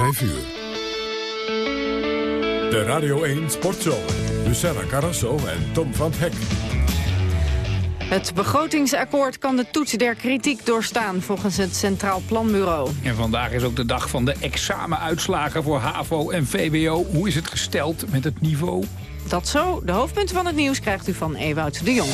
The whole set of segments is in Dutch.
5 uur. De Radio 1 Sportshow. Luciana Carrasso en Tom van Hek. Het begrotingsakkoord kan de toets der kritiek doorstaan volgens het Centraal Planbureau. En vandaag is ook de dag van de examenuitslagen voor HAVO en VWO. Hoe is het gesteld met het niveau? Dat zo. De hoofdpunten van het nieuws krijgt u van Ewout de Jong.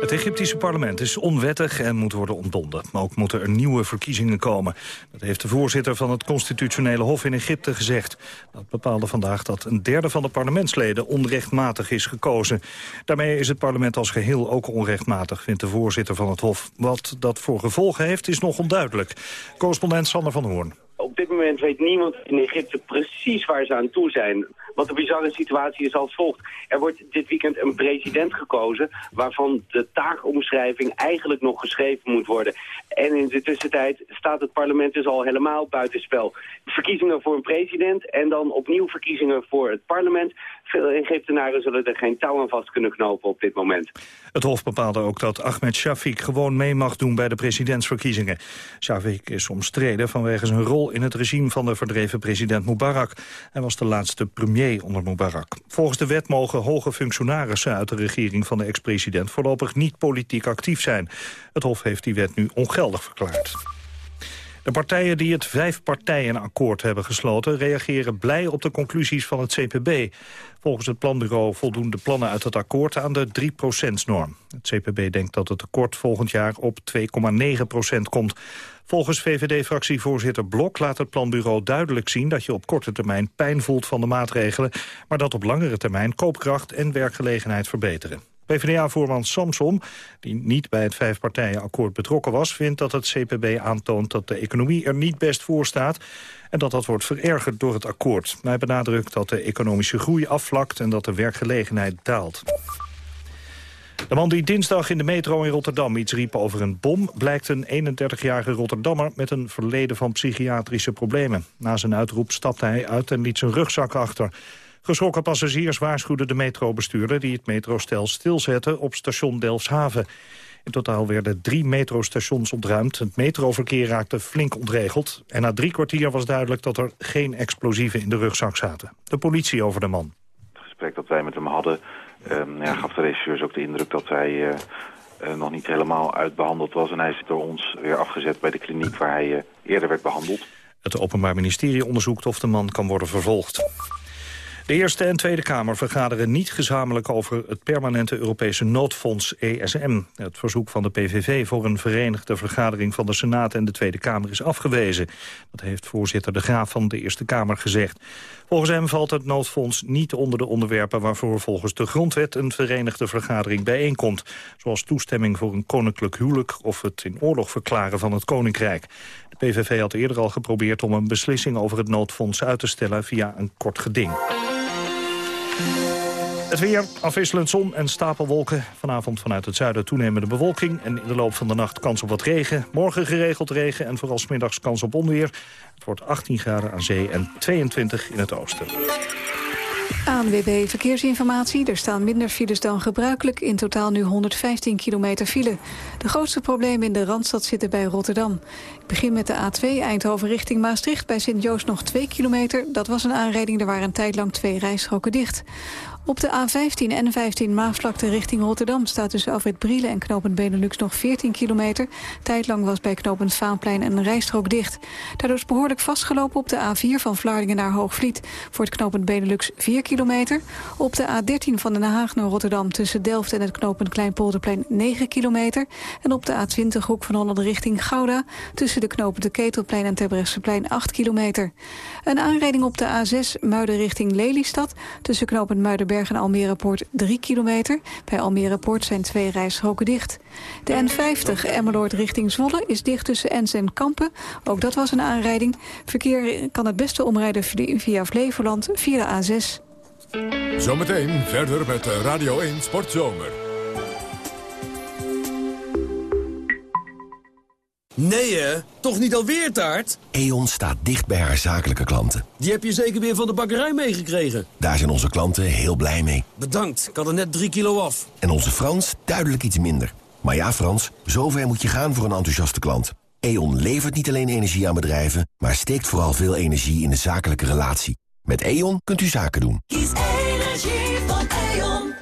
Het Egyptische parlement is onwettig en moet worden ontbonden. Maar ook moeten er nieuwe verkiezingen komen. Dat heeft de voorzitter van het constitutionele hof in Egypte gezegd. Dat bepaalde vandaag dat een derde van de parlementsleden onrechtmatig is gekozen. Daarmee is het parlement als geheel ook onrechtmatig, vindt de voorzitter van het hof. Wat dat voor gevolgen heeft is nog onduidelijk. Correspondent Sander van Hoorn. Op dit moment weet niemand in Egypte precies waar ze aan toe zijn. Want de bizarre situatie is als volgt. Er wordt dit weekend een president gekozen... waarvan de taakomschrijving eigenlijk nog geschreven moet worden. En in de tussentijd staat het parlement dus al helemaal buitenspel. Verkiezingen voor een president en dan opnieuw verkiezingen voor het parlement. Veel Egyptenaren zullen er geen touw aan vast kunnen knopen op dit moment. Het Hof bepaalde ook dat Ahmed Shafik gewoon mee mag doen bij de presidentsverkiezingen. Shafik is omstreden vanwege zijn rol in het regime van de verdreven president Mubarak. Hij was de laatste premier onder Mubarak. Volgens de wet mogen hoge functionarissen uit de regering van de ex-president voorlopig niet politiek actief zijn. Het Hof heeft die wet nu ongeldig verklaard. De partijen die het vijfpartijenakkoord hebben gesloten... reageren blij op de conclusies van het CPB. Volgens het planbureau voldoen de plannen uit het akkoord aan de 3%-norm. Het CPB denkt dat het tekort volgend jaar op 2,9% komt. Volgens VVD-fractievoorzitter Blok laat het planbureau duidelijk zien... dat je op korte termijn pijn voelt van de maatregelen... maar dat op langere termijn koopkracht en werkgelegenheid verbeteren. PvdA-voorman Samsom, die niet bij het vijfpartijenakkoord betrokken was... vindt dat het CPB aantoont dat de economie er niet best voor staat... en dat dat wordt verergerd door het akkoord. hij benadrukt dat de economische groei afvlakt... en dat de werkgelegenheid daalt. De man die dinsdag in de metro in Rotterdam iets riep over een bom... blijkt een 31-jarige Rotterdammer met een verleden van psychiatrische problemen. Na zijn uitroep stapte hij uit en liet zijn rugzak achter. Geschrokken passagiers waarschuwden de metrobestuurder... die het metrostel stilzette op station Delfshaven. In totaal werden drie metrostations ontruimd. Het metroverkeer raakte flink ontregeld. En na drie kwartier was duidelijk dat er geen explosieven in de rugzak zaten. De politie over de man. Het gesprek dat wij met hem hadden... Um, ja, gaf de regisseurs ook de indruk dat hij... Uh, uh, nog niet helemaal uitbehandeld was. En hij is door ons weer afgezet bij de kliniek waar hij uh, eerder werd behandeld. Het Openbaar Ministerie onderzoekt of de man kan worden vervolgd. De Eerste en Tweede Kamer vergaderen niet gezamenlijk over het permanente Europese noodfonds ESM. Het verzoek van de PVV voor een verenigde vergadering van de Senaat en de Tweede Kamer is afgewezen. Dat heeft voorzitter De Graaf van de Eerste Kamer gezegd. Volgens hem valt het noodfonds niet onder de onderwerpen waarvoor volgens de grondwet een verenigde vergadering bijeenkomt. Zoals toestemming voor een koninklijk huwelijk of het in oorlog verklaren van het koninkrijk. De PVV had eerder al geprobeerd om een beslissing over het noodfonds uit te stellen via een kort geding. Het weer, afwisselend zon en stapelwolken. Vanavond vanuit het zuiden toenemende bewolking. En in de loop van de nacht kans op wat regen. Morgen geregeld regen en vooral smiddags kans op onweer. Het wordt 18 graden aan zee en 22 in het oosten. ANWB Verkeersinformatie. Er staan minder files dan gebruikelijk. In totaal nu 115 kilometer file. De grootste problemen in de Randstad zitten bij Rotterdam. Ik begin met de A2 Eindhoven richting Maastricht. Bij Sint-Joost nog 2 kilometer. Dat was een aanrijding. Er waren een tijd lang twee rijstroken dicht. Op de A15 en 15 Maasvlakte richting Rotterdam staat tussen Alfred Brielen en knooppunt Benelux nog 14 kilometer. Tijdlang was bij knooppunt Vaanplein een rijstrook dicht. Daardoor is behoorlijk vastgelopen op de A4 van Vlaardingen naar Hoogvliet. Voor het knooppunt Benelux 4 kilometer. Op de A13 van Den Haag naar Rotterdam tussen Delft en het knooppunt Kleinpolderplein 9 kilometer. En op de A20 hoek van Holland richting Gouda tussen de knopen de Ketelplein en Terbrechtseplein 8 kilometer. Een aanrijding op de A6 Muiden richting Lelystad tussen knooppunt Muidenberg en Almere Poort 3 kilometer. Bij Almere Poort zijn twee rijstroken dicht. De N50 Emmeloord richting Zwolle is dicht tussen Ens en Kampen. Ook dat was een aanrijding. Verkeer kan het beste omrijden via Flevoland via de A6. Zometeen verder met Radio 1 Sportzomer. Nee hè? Toch niet alweer taart? E.ON staat dicht bij haar zakelijke klanten. Die heb je zeker weer van de bakkerij meegekregen? Daar zijn onze klanten heel blij mee. Bedankt, ik had er net drie kilo af. En onze Frans duidelijk iets minder. Maar ja Frans, zover moet je gaan voor een enthousiaste klant. E.ON levert niet alleen energie aan bedrijven... maar steekt vooral veel energie in de zakelijke relatie. Met E.ON kunt u zaken doen. Kies energie van E.ON.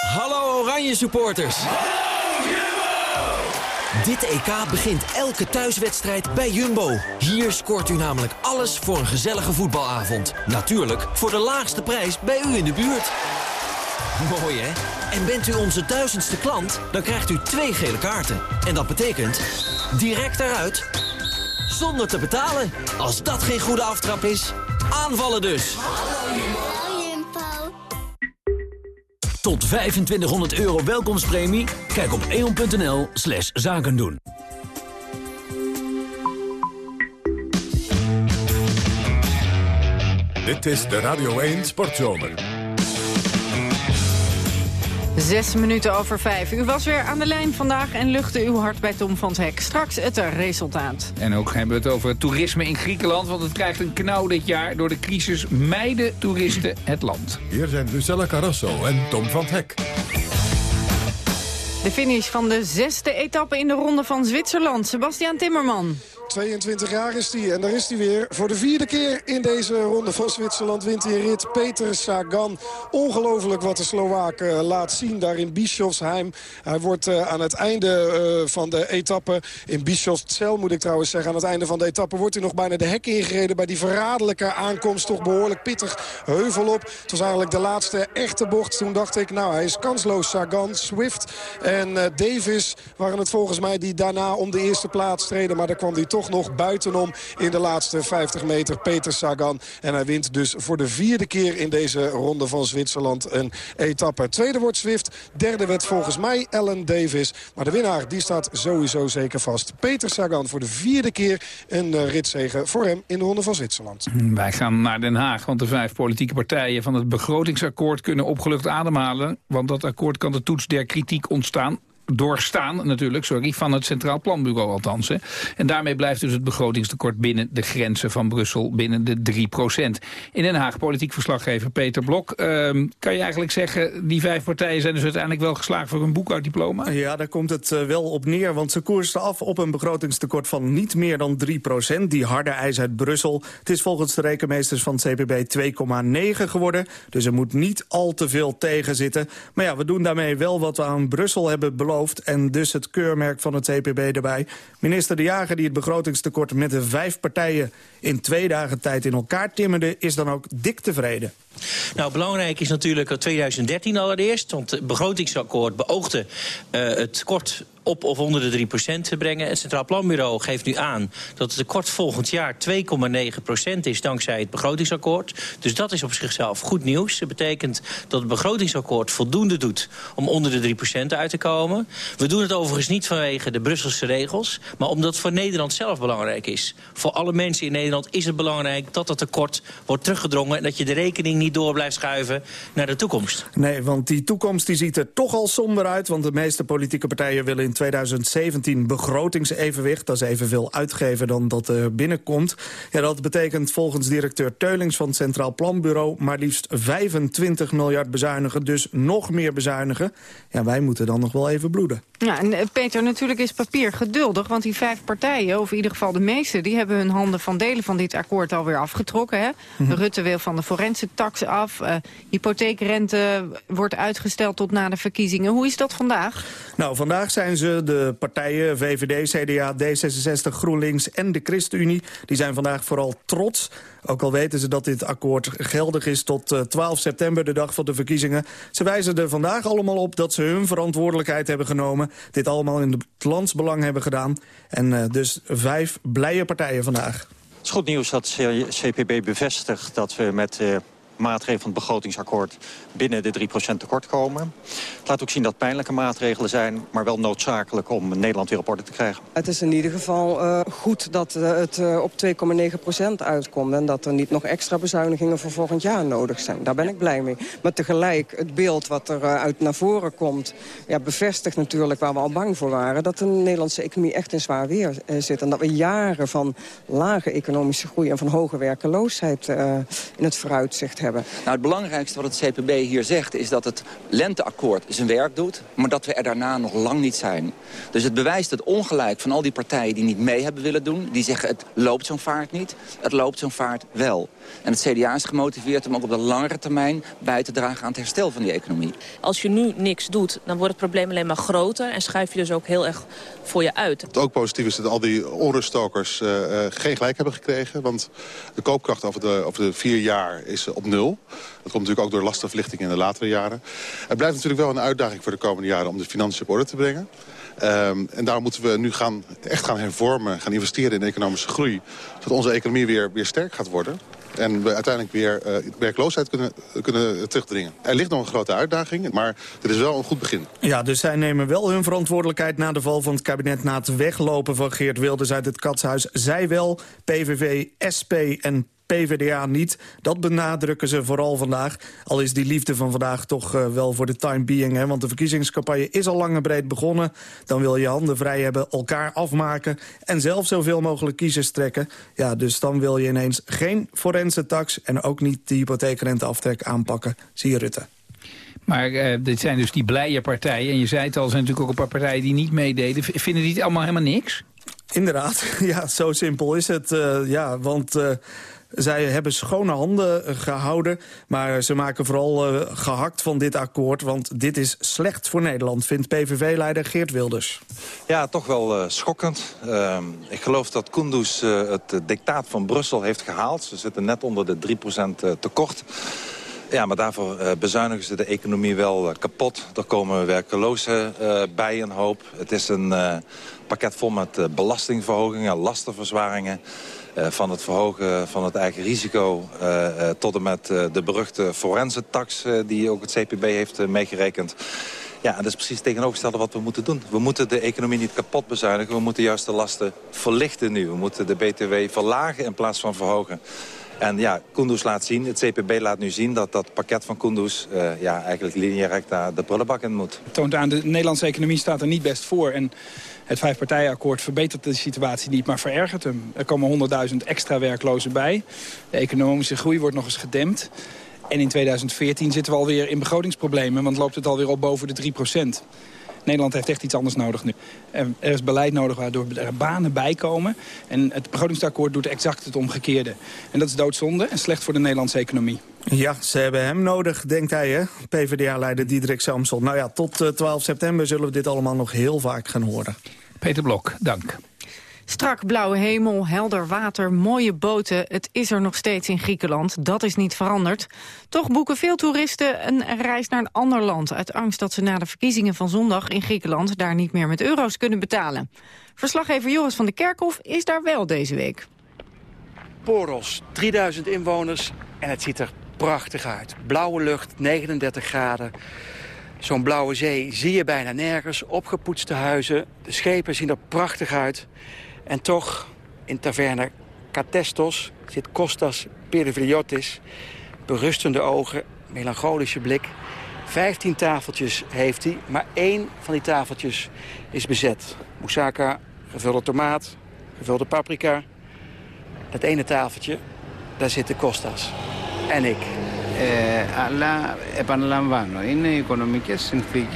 Hallo Oranje supporters. Dit EK begint elke thuiswedstrijd bij Jumbo. Hier scoort u namelijk alles voor een gezellige voetbalavond. Natuurlijk voor de laagste prijs bij u in de buurt. Mooi hè? En bent u onze duizendste klant, dan krijgt u twee gele kaarten. En dat betekent direct eruit, zonder te betalen. Als dat geen goede aftrap is, aanvallen dus. Tot 2500 euro welkomstpremie? Kijk op eon.nl slash zaken doen. Dit is de Radio 1 Sportzomer. Zes minuten over vijf. U was weer aan de lijn vandaag en luchtte uw hart bij Tom van het Hek. Straks het resultaat. En ook hebben we het over toerisme in Griekenland... want het krijgt een knauw dit jaar. Door de crisis mijden toeristen het land. Hier zijn Lucella Carrasso en Tom van het Hek. De finish van de zesde etappe in de ronde van Zwitserland. Sebastian Timmerman. 22 jaar is hij en daar is hij weer. Voor de vierde keer in deze ronde van Zwitserland wint hij rit. Peter Sagan. Ongelooflijk wat de Slovaak uh, laat zien daar in Bischofsheim. Hij wordt uh, aan het einde uh, van de etappe... in Bischofszell moet ik trouwens zeggen... aan het einde van de etappe wordt hij nog bijna de hek ingereden... bij die verraderlijke aankomst. Toch behoorlijk pittig heuvel op. Het was eigenlijk de laatste echte bocht. Toen dacht ik, nou hij is kansloos. Sagan, Swift en Davis waren het volgens mij... die daarna om de eerste plaats streden. Maar daar kwam hij toch nog buitenom in de laatste 50 meter. Peter Sagan. En hij wint dus voor de vierde keer in deze ronde van Zwitserland een etappe. Tweede wordt Swift. Derde werd volgens mij Ellen Davis. Maar de winnaar die staat sowieso zeker vast. Peter Sagan voor de vierde keer een uh, ritzegen voor hem in de ronde van Zwitserland. Wij gaan naar Den Haag, want de vijf politieke partijen van het begrotingsakkoord kunnen opgelucht ademhalen. Want dat akkoord kan de toets der kritiek ontstaan doorstaan natuurlijk, sorry, van het Centraal Planbureau althans. Hè. En daarmee blijft dus het begrotingstekort binnen de grenzen van Brussel, binnen de 3% In Den Haag, politiek verslaggever Peter Blok. Ehm, kan je eigenlijk zeggen, die vijf partijen zijn dus uiteindelijk wel geslaagd voor een boekhouddiploma? Ja, daar komt het uh, wel op neer, want ze koersten af op een begrotingstekort van niet meer dan 3% Die harde eis uit Brussel. Het is volgens de rekenmeesters van het CPB 2,9 geworden, dus er moet niet al te veel tegen zitten. Maar ja, we doen daarmee wel wat we aan Brussel hebben beloofd en dus het keurmerk van het CPB erbij. Minister De Jager, die het begrotingstekort met de vijf partijen... in twee dagen tijd in elkaar timmerde, is dan ook dik tevreden. Nou, belangrijk is natuurlijk 2013 allereerst. Want het begrotingsakkoord beoogde uh, het tekort op of onder de 3% te brengen. Het Centraal Planbureau geeft nu aan dat het tekort volgend jaar 2,9% is dankzij het begrotingsakkoord. Dus dat is op zichzelf goed nieuws. Dat betekent dat het begrotingsakkoord voldoende doet om onder de 3% uit te komen. We doen het overigens niet vanwege de Brusselse regels, maar omdat het voor Nederland zelf belangrijk is. Voor alle mensen in Nederland is het belangrijk dat dat tekort wordt teruggedrongen en dat je de rekening niet door blijft schuiven naar de toekomst. Nee, want die toekomst die ziet er toch al somber uit, want de meeste politieke partijen willen in 2017 begrotingsevenwicht. Dat is evenveel uitgeven dan dat er binnenkomt. Ja, dat betekent volgens directeur Teulings van het Centraal Planbureau... maar liefst 25 miljard bezuinigen, dus nog meer bezuinigen. Ja, wij moeten dan nog wel even bloeden. Ja, en eh, Peter, natuurlijk is papier geduldig... want die vijf partijen, of in ieder geval de meeste... die hebben hun handen van delen van dit akkoord alweer afgetrokken. Hè? Mhm. Rutte wil van de forense tax af. Uh, hypotheekrente wordt uitgesteld tot na de verkiezingen. Hoe is dat vandaag? Nou, vandaag zijn ze de partijen VVD, CDA, D66, GroenLinks en de ChristenUnie... die zijn vandaag vooral trots ook al weten ze dat dit akkoord geldig is tot 12 eh, september, de dag van de verkiezingen. Ze wijzen er vandaag allemaal op dat ze hun verantwoordelijkheid hebben genomen. Dit allemaal in het landsbelang hebben gedaan. En uh, dus vijf blije partijen vandaag. Het is goed nieuws dat CPB bevestigt dat we met... Maatregelen van het begrotingsakkoord binnen de 3% tekort komen. Het laat ook zien dat pijnlijke maatregelen zijn, maar wel noodzakelijk om Nederland weer op orde te krijgen. Het is in ieder geval uh, goed dat uh, het uh, op 2,9% uitkomt en dat er niet nog extra bezuinigingen voor volgend jaar nodig zijn. Daar ben ik blij mee. Maar tegelijk, het beeld wat er uit naar voren komt, ja, bevestigt natuurlijk waar we al bang voor waren, dat de Nederlandse economie echt in zwaar weer zit. En dat we jaren van lage economische groei en van hoge werkeloosheid in het vooruitzicht hebben hebben. Nou, het belangrijkste wat het CPB hier zegt is dat het lenteakkoord zijn werk doet... maar dat we er daarna nog lang niet zijn. Dus het bewijst het ongelijk van al die partijen die niet mee hebben willen doen. Die zeggen het loopt zo'n vaart niet, het loopt zo'n vaart wel. En het CDA is gemotiveerd om ook op de langere termijn bij te dragen aan het herstel van die economie. Als je nu niks doet, dan wordt het probleem alleen maar groter... en schuif je dus ook heel erg voor je uit. Het ook positief is dat al die onruststokers uh, geen gelijk hebben gekregen. Want de koopkracht over de, over de vier jaar is op nul. Dat komt natuurlijk ook door lastenverlichting in de latere jaren. Het blijft natuurlijk wel een uitdaging voor de komende jaren om de financiën op orde te brengen. Um, en daarom moeten we nu gaan, echt gaan hervormen, gaan investeren in economische groei. Zodat onze economie weer, weer sterk gaat worden. En we uiteindelijk weer uh, werkloosheid kunnen, kunnen terugdringen. Er ligt nog een grote uitdaging, maar dit is wel een goed begin. Ja, dus zij nemen wel hun verantwoordelijkheid na de val van het kabinet... na het weglopen van Geert Wilders uit het katshuis. Zij wel, PVV, SP en PvdA niet. Dat benadrukken ze vooral vandaag. Al is die liefde van vandaag toch uh, wel voor de time being. Hè? Want de verkiezingscampagne is al lang en breed begonnen. Dan wil je handen vrij hebben, elkaar afmaken... en zelf zoveel mogelijk kiezers trekken. Ja, dus dan wil je ineens geen forense tax... en ook niet de hypotheekrenteaftrek aanpakken. Zie je Rutte. Maar uh, dit zijn dus die blije partijen. En je zei het al, zijn natuurlijk ook een paar partijen die niet meededen. Vinden die het allemaal helemaal niks? Inderdaad, ja, zo simpel is het. Uh, ja, want... Uh, zij hebben schone handen gehouden, maar ze maken vooral uh, gehakt van dit akkoord... want dit is slecht voor Nederland, vindt PVV-leider Geert Wilders. Ja, toch wel schokkend. Uh, ik geloof dat Kunduz het dictaat van Brussel heeft gehaald. Ze zitten net onder de 3% tekort. Ja, maar daarvoor uh, bezuinigen ze de economie wel uh, kapot. Er komen werkelozen uh, bij een hoop. Het is een pakket vol met belastingverhogingen, lastenverzwaringen. Van het verhogen van het eigen risico tot en met de beruchte forensentax die ook het CPB heeft meegerekend. Ja, en dat is precies tegenovergestelde wat we moeten doen. We moeten de economie niet kapot bezuinigen. We moeten juist de lasten verlichten nu. We moeten de BTW verlagen in plaats van verhogen. En ja, Kunduz laat zien, het CPB laat nu zien dat dat pakket van Kunduz... Uh, ja, eigenlijk linea recta de prullenbak in moet. Het toont aan, de Nederlandse economie staat er niet best voor. En het vijfpartijenakkoord verbetert de situatie niet, maar verergert hem. Er komen 100.000 extra werklozen bij. De economische groei wordt nog eens gedempt. En in 2014 zitten we alweer in begrotingsproblemen... want loopt het alweer op boven de 3 procent. Nederland heeft echt iets anders nodig nu. Er is beleid nodig waardoor er banen bijkomen. En het begrotingsakkoord doet exact het omgekeerde. En dat is doodzonde en slecht voor de Nederlandse economie. Ja, ze hebben hem nodig, denkt hij, hè? PvdA-leider Diederik Samson. Nou ja, tot 12 september zullen we dit allemaal nog heel vaak gaan horen. Peter Blok, dank. Strak blauwe hemel, helder water, mooie boten. Het is er nog steeds in Griekenland. Dat is niet veranderd. Toch boeken veel toeristen een reis naar een ander land... uit angst dat ze na de verkiezingen van zondag in Griekenland... daar niet meer met euro's kunnen betalen. Verslaggever Joris van de Kerkhof is daar wel deze week. Poros, 3000 inwoners en het ziet er prachtig uit. Blauwe lucht, 39 graden. Zo'n blauwe zee zie je bijna nergens. Opgepoetste huizen, de schepen zien er prachtig uit. En toch, in Taverna Catestos zit Kostas Perivriotis. Berustende ogen, melancholische blik. Vijftien tafeltjes heeft hij, maar één van die tafeltjes is bezet. Moussaka, gevulde tomaat, gevulde paprika. Dat ene tafeltje, daar zitten Kostas. En ik.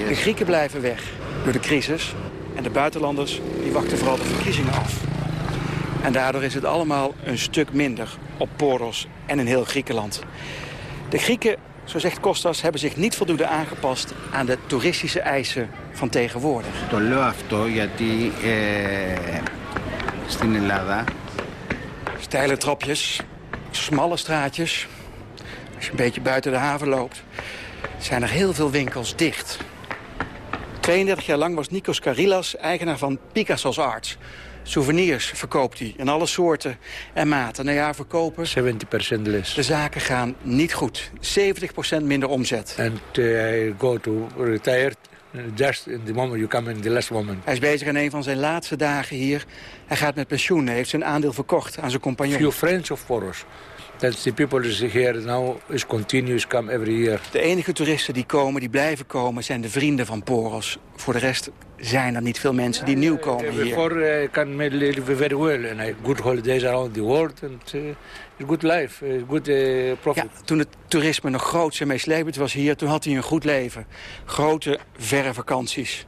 De Grieken blijven weg door de crisis. En de buitenlanders die wachten vooral de verkiezingen af. En daardoor is het allemaal een stuk minder op Poros en in heel Griekenland. De Grieken, zo zegt Kostas, hebben zich niet voldoende aangepast aan de toeristische eisen van tegenwoordig. Το λέω αυτό γιατί ε, στην Ελλάδα... Steile trapjes, smalle straatjes. Als je een beetje buiten de haven loopt, zijn er heel veel winkels dicht. 32 jaar lang was Nikos Karillas eigenaar van Picasso's Arts. Souvenirs verkoopt hij in alle soorten en maten. Nou ja, verkopen... 70% less. De zaken gaan niet goed. 70% minder omzet. And uh, I go to retired just in the moment you come in the last moment. Hij is bezig aan een van zijn laatste dagen hier. Hij gaat met pensioen. Hij heeft zijn aandeel verkocht aan zijn compagnon. Few friends of Poros. That the people is here now is continuous come every year. De enige toeristen die komen, die blijven komen, zijn de vrienden van Poros. Voor de rest zijn er niet veel mensen die nieuw komen hier. Before I can make live very well and I good holidays around the world and uh, good life, uh, good uh, profit. Ja, toen het toerisme nog groots en meeslepend was hier, toen had hij een goed leven. Grote, verre vakanties.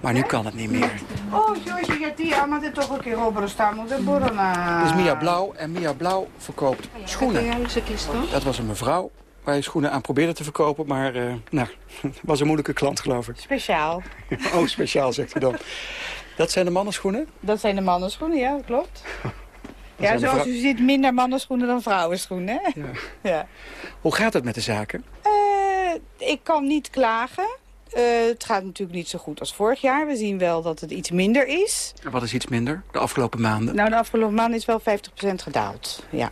Maar nu kan het niet meer. Oh, George, je die allemaal dit toch een keer op staan moeten borrelen. Dit is Mia Blauw en Mia Blauw verkoopt schoenen. Dat was een mevrouw waar je schoenen aan probeerde te verkopen, maar uh, nou, was een moeilijke klant geloof ik. Speciaal. Oh, speciaal zegt u dan. Dat zijn de mannenschoenen? Dat zijn de mannenschoenen, ja, dat klopt. Ja, zoals u ziet, minder mannenschoenen dan vrouwenschoenen. Hè? Ja. Ja. Hoe gaat het met de zaken? Eh, ik kan niet klagen. Eh, het gaat natuurlijk niet zo goed als vorig jaar. We zien wel dat het iets minder is. Wat is iets minder de afgelopen maanden? Nou, de afgelopen maand is wel 50% gedaald. Ja.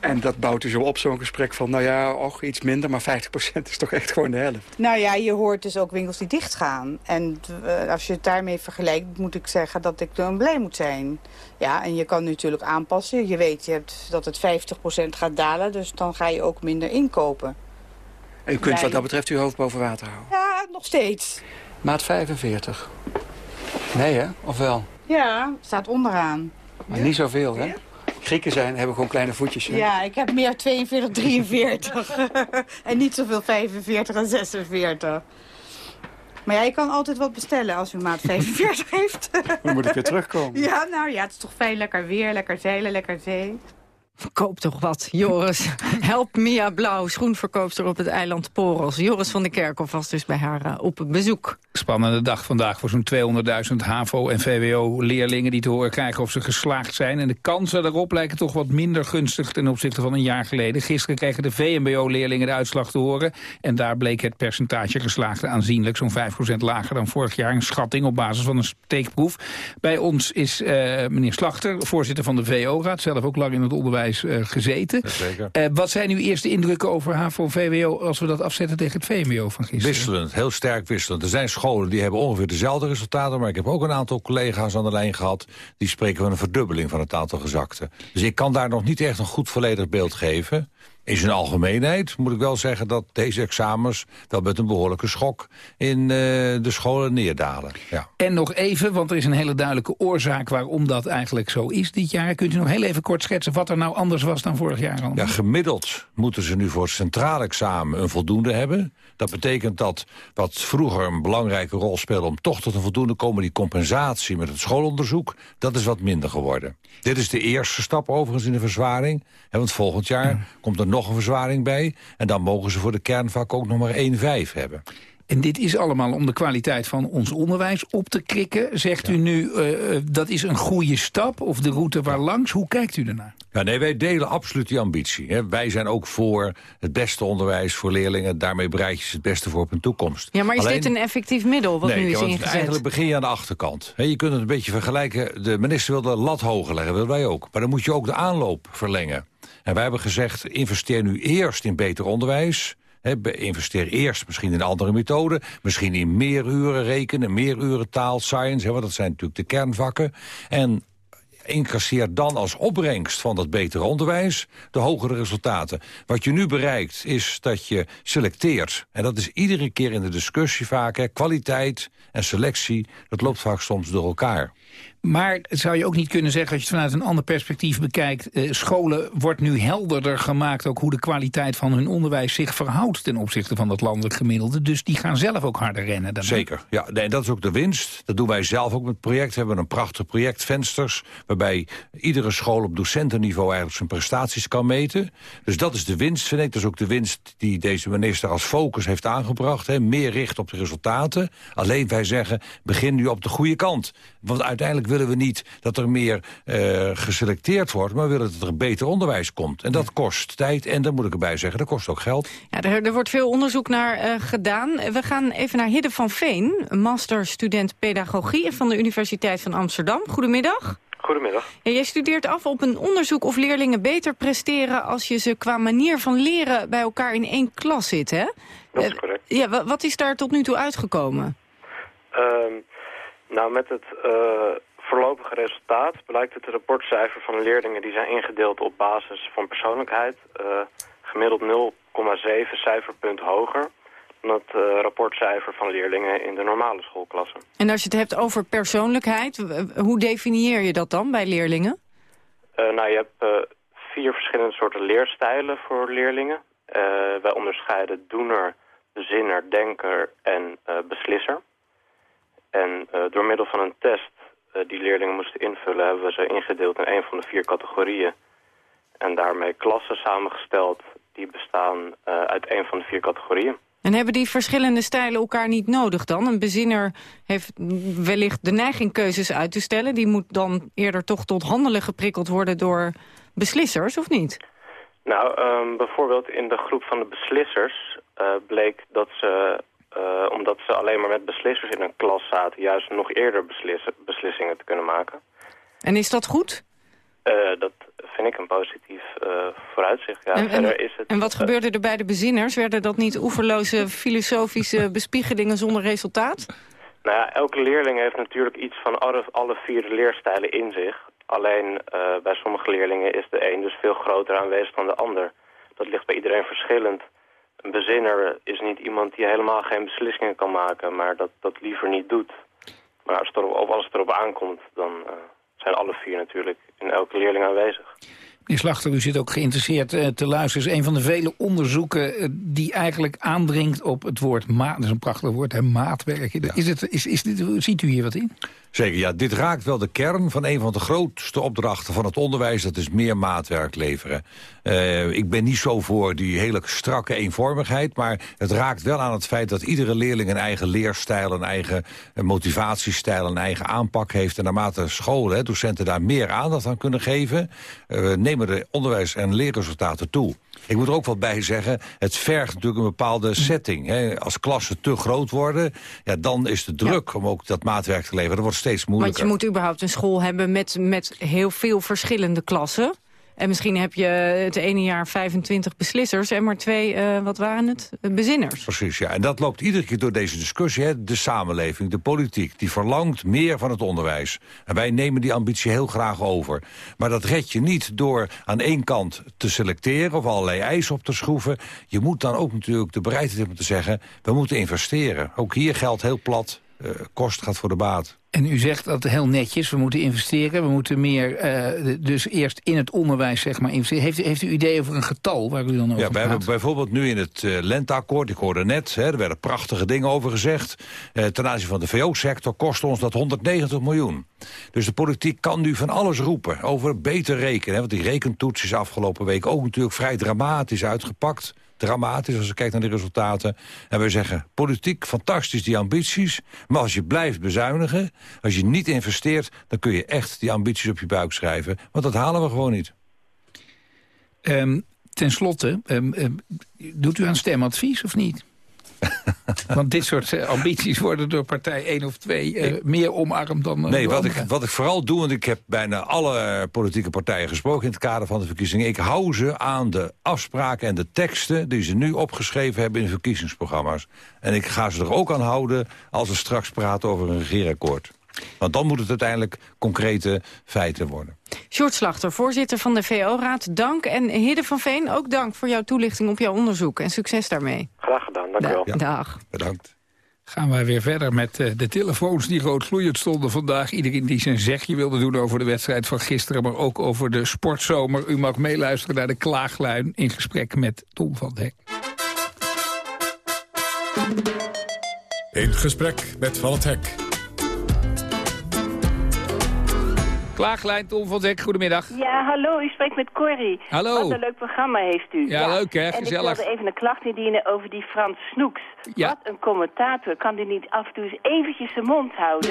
En dat bouwt dus op zo'n gesprek van, nou ja, och, iets minder, maar 50% is toch echt gewoon de helft. Nou ja, je hoort dus ook winkels die dichtgaan. En eh, als je het daarmee vergelijkt, moet ik zeggen dat ik dan blij moet zijn. Ja, en je kan natuurlijk aanpassen. Je weet je hebt dat het 50% gaat dalen, dus dan ga je ook minder inkopen. U kunt wat dat betreft uw hoofd boven water houden. Ja, nog steeds. Maat 45. Nee hè, of wel? Ja, staat onderaan. Maar niet zoveel hè? Grieken zijn, hebben gewoon kleine voetjes. Hè? Ja, ik heb meer 42, 43. en niet zoveel 45 en 46. Maar ja, je kan altijd wat bestellen als u maat 45 heeft. Dan moet ik weer terugkomen. Ja, nou ja, het is toch fijn. Lekker weer, lekker zeilen, lekker zee. Koop toch wat, Joris. Help Mia Blauw, schoenverkoopster op het eiland Poros. Joris van der Kerkhoff was dus bij haar eh, op bezoek. Spannende dag vandaag voor zo'n 200.000 HAVO- en VWO-leerlingen... die te horen krijgen of ze geslaagd zijn. En de kansen daarop lijken toch wat minder gunstig ten opzichte van een jaar geleden. Gisteren kregen de VMBO-leerlingen de uitslag te horen. En daar bleek het percentage geslaagden aanzienlijk. Zo'n 5% lager dan vorig jaar. Een schatting op basis van een steekproef. Bij ons is eh, meneer Slachter, voorzitter van de VO-raad... zelf ook lang in het onderwijs eh, gezeten. Eh, wat zijn uw eerste indrukken over HAVO en VWO... als we dat afzetten tegen het VMBO van gisteren? Wisselend, heel sterk wisselend. Er zijn scholen die hebben ongeveer dezelfde resultaten... maar ik heb ook een aantal collega's aan de lijn gehad... die spreken van een verdubbeling van het aantal gezakten. Dus ik kan daar nog niet echt een goed volledig beeld geven. In zijn algemeenheid moet ik wel zeggen dat deze examens... wel met een behoorlijke schok in eh, de scholen neerdalen. Ja. En nog even, want er is een hele duidelijke oorzaak waarom dat eigenlijk zo is dit jaar. Kunt u nog heel even kort schetsen wat er nou anders was dan vorig jaar? Ja, gemiddeld moeten ze nu voor het centraal examen een voldoende hebben. Dat betekent dat wat vroeger een belangrijke rol speelde... om toch tot een voldoende komen, die compensatie met het schoolonderzoek... dat is wat minder geworden. Dit is de eerste stap overigens in de verzwaring. Hè, want volgend jaar komt er nog een verzwaring bij... en dan mogen ze voor de kernvak ook nog maar 1,5 hebben. En dit is allemaal om de kwaliteit van ons onderwijs op te krikken. Zegt u nu, eh, eh, dat is een goede stap of de route waar langs? Hoe kijkt u ernaar? Ja, nee, wij delen absoluut die ambitie. Hè. Wij zijn ook voor het beste onderwijs voor leerlingen. Daarmee bereid je ze het beste voor op hun toekomst. Ja, maar is Alleen- dit een effectief middel wat nee, nu is want ingezet? eigenlijk begin je aan de achterkant. Hè, je kunt het een beetje vergelijken. De minister wil de lat hoger leggen, willen wij ook. Maar dan moet je ook de aanloop verlengen. En wij hebben gezegd, investeer nu eerst in beter onderwijs... He, investeer eerst misschien in andere methoden. Misschien in meer uren rekenen, meer uren taal, science. Want dat zijn natuurlijk de kernvakken. En incasseer dan als opbrengst van dat betere onderwijs de hogere resultaten. Wat je nu bereikt is dat je selecteert. En dat is iedere keer in de discussie vaak. Kwaliteit en selectie, dat loopt vaak soms door elkaar. Maar zou je ook niet kunnen zeggen, als je het vanuit een ander perspectief bekijkt... Eh, scholen wordt nu helderder gemaakt ook hoe de kwaliteit van hun onderwijs zich verhoudt... ten opzichte van dat landelijk gemiddelde. Dus die gaan zelf ook harder rennen. Zeker, ja, nee, dat is ook de winst. Dat doen wij zelf ook met het project. We hebben een prachtig project, Vensters... waarbij iedere school op docentenniveau eigenlijk zijn prestaties kan meten. Dus dat is de winst, vind ik. Dat is ook de winst die deze minister als focus heeft aangebracht. Hè. Meer richt op de resultaten. Alleen wij zeggen, begin nu op de goede kant. Want uiteindelijk willen we niet dat er meer eh, geselecteerd wordt... maar we willen dat er beter onderwijs komt. En dat kost tijd en, dan moet ik erbij zeggen, dat kost ook geld. Ja, er, er wordt veel onderzoek naar eh, gedaan. We gaan even naar Hidde van Veen, masterstudent pedagogie van de Universiteit van Amsterdam. Goedemiddag. Goedemiddag. Ja, jij studeert af op een onderzoek of leerlingen beter presteren... als je ze qua manier van leren bij elkaar in één klas zit, hè? Dat is Eh, correct. Ja, wa- wat is daar tot nu toe uitgekomen? Ehm, nou, met het eh, voorlopige resultaat blijkt het rapportcijfer van leerlingen die zijn ingedeeld op basis van persoonlijkheid uh, gemiddeld 0,7 cijferpunt hoger dan het uh, rapportcijfer van leerlingen in de normale schoolklassen. En als je het hebt over persoonlijkheid, hoe definieer je dat dan bij leerlingen? Nou, je hebt vier verschillende soorten leerstijlen voor leerlingen. wij onderscheiden doener, bezinner, denker en beslisser. En door middel van een test uh, die leerlingen moesten invullen... hebben we ze ingedeeld in een van de vier categorieën. En daarmee klassen samengesteld die bestaan uh, uit een van de vier categorieën. En hebben die verschillende stijlen elkaar niet nodig dan? Een bezinner heeft wellicht de neiging keuzes uit te stellen. Die moet dan eerder toch tot handelen geprikkeld worden door beslissers, of niet? Nou, um, bijvoorbeeld in de groep van de beslissers uh, bleek dat ze uh, omdat ze alleen maar met beslissers in een klas zaten... juist nog eerder beslissingen te kunnen maken. En is dat goed? Uh, dat vind ik een positief uh, vooruitzicht. Ja, en, is het, en wat gebeurde er bij de bezinners? Werden dat niet oeverloze filosofische bespiegelingen zonder resultaat? Nou ja, elke leerling heeft natuurlijk iets van alle, alle vier de leerstijlen in zich. Alleen bij sommige leerlingen is de een dus veel groter aanwezig dan de ander. Dat ligt bij iedereen verschillend een bezinner is niet iemand die helemaal geen beslissingen kan maken, maar dat, dat liever niet doet. Maar als, het erop, als het erop aankomt, dan uh, zijn alle vier natuurlijk in elke leerling aanwezig. Meneer Slachter, u zit ook geïnteresseerd uh, te luisteren. Het is een van de vele onderzoeken uh, die eigenlijk aandringt op het woord maat. Dat is een prachtig woord, hè, maatwerk. Is het, is, is dit, ziet u hier wat in? Zeker, ja. Dit raakt wel de kern van een van de grootste opdrachten van het onderwijs. Dat is meer maatwerk leveren. Uh, ik ben niet zo voor die hele strakke eenvormigheid. Maar het raakt wel aan het feit dat iedere leerling een eigen leerstijl... een eigen motivatiestijl, een eigen aanpak heeft. En naarmate scholen, docenten daar meer aandacht aan kunnen geven... Uh, nemen de onderwijs- en leerresultaten toe. Ik moet er ook wel bij zeggen, het vergt natuurlijk een bepaalde setting. Hè. Als klassen te groot worden, ja, dan is de druk om ook dat maatwerk te leveren. Dat wordt steeds moeilijker. Want je moet überhaupt een school hebben met, met heel veel verschillende klassen. En misschien heb je het ene jaar 25 beslissers en maar twee, uh, wat waren het, bezinners. Precies, ja. En dat loopt iedere keer door deze discussie. Hè. De samenleving, de politiek, die verlangt meer van het onderwijs. En wij nemen die ambitie heel graag over. Maar dat red je niet door aan één kant te selecteren... of allerlei eisen op te schroeven. Je moet dan ook natuurlijk de bereidheid hebben te zeggen... we moeten investeren. Ook hier geldt heel plat, uh, kost gaat voor de baat. En u zegt dat heel netjes, we moeten investeren. We moeten meer, uh, dus eerst in het onderwijs zeg maar investeren. Heeft, heeft u idee over een getal waar u dan over Ja, we hebben bijvoorbeeld nu in het uh, lenteakkoord, ik hoorde net... Hè, er werden prachtige dingen over gezegd. Uh, ten aanzien van de VO-sector kost ons dat 190 miljoen. Dus de politiek kan nu van alles roepen over beter rekenen. Hè, want die rekentoets is afgelopen week ook natuurlijk vrij dramatisch uitgepakt dramatisch als je kijkt naar de resultaten. En wij zeggen, politiek, fantastisch die ambities... maar als je blijft bezuinigen, als je niet investeert... dan kun je echt die ambities op je buik schrijven. Want dat halen we gewoon niet. Um, ten slotte, um, um, doet u aan stemadvies of niet? Want dit soort uh, ambities worden door partij 1 of 2 uh, ik, meer omarmd dan uh, Nee, wat ik, wat ik vooral doe, want ik heb bijna alle politieke partijen gesproken... in het kader van de verkiezingen. Ik hou ze aan de afspraken en de teksten... die ze nu opgeschreven hebben in verkiezingsprogramma's. En ik ga ze er ook aan houden als we straks praten over een regeerakkoord. Want dan moet het uiteindelijk concrete feiten worden. Sjoerd Slachter, voorzitter van de VO-raad, dank. En Hidde van Veen, ook dank voor jouw toelichting op jouw onderzoek. En succes daarmee. Graag gedaan, dank u wel. Ja. Dag. Bedankt. Gaan wij weer verder met uh, de telefoons die roodgloeiend stonden vandaag. Iedereen die zijn zegje wilde doen over de wedstrijd van gisteren... maar ook over de sportzomer. U mag meeluisteren naar de klaaglijn in gesprek met Tom van Dek. In gesprek met Van het Hek. Klaaglijn, Tom van Dek, goedemiddag. Ja, hallo, u spreekt met Corrie. Hallo. Wat een leuk programma heeft u. Ja, leuk hè, gezellig. En ik wilde even een klacht indienen over die Frans Snoeks. Ja. Wat een commentator, kan die niet af en toe eens eventjes zijn mond houden?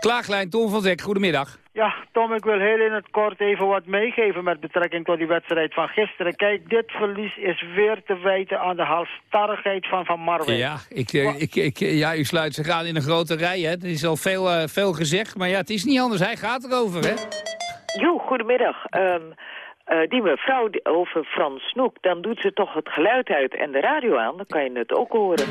Klaaglijn, Tom van Dek, goedemiddag. Ja, Tom, ik wil heel in het kort even wat meegeven met betrekking tot die wedstrijd van gisteren. Kijk, dit verlies is weer te wijten aan de halstarrigheid van Van Marwijk. Ja, ik, uh, ik, ik, ja, u sluit zich aan in een grote rij, hè. Er is al veel, uh, veel gezegd, maar ja, het is niet anders. Hij gaat erover, hè. Jo, goedemiddag. Um, uh, die mevrouw over Frans Snoek, dan doet ze toch het geluid uit en de radio aan. Dan kan je het ook horen.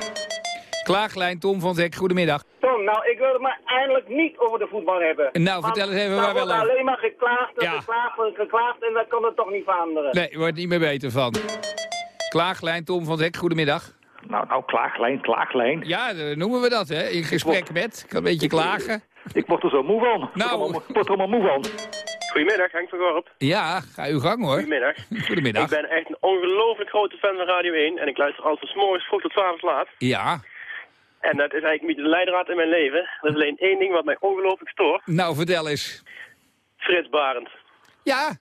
Klaaglijn Tom van Zek, goedemiddag. Tom, nou, ik wil het maar eindelijk niet over de voetbal hebben. Nou, vertel eens even waar waar wel wordt over. alleen maar geklaagd en Ja. geklaagd en geklaagd en dat kan er toch niet veranderen. Nee, wordt niet meer beter van. Klaaglijn Tom van Zek, goedemiddag. Nou, nou, klaaglijn, klaaglijn. Ja, eh, noemen we dat, hè? In gesprek met. Ik kan een beetje klagen. Ik word er zo moe van. Nou. Ik word er allemaal moe van. Goedemiddag, Henk van Gorp. Ja, ga uw gang hoor. Goedemiddag. Goedemiddag. Ik ben echt een ongelooflijk grote fan van Radio 1 en ik luister altijd 's morgens vroeg tot 12 laat. Ja, En dat is eigenlijk niet de leidraad in mijn leven. Er is alleen één ding wat mij ongelooflijk stoort. nou vertel eens. Frits Barend. Ja,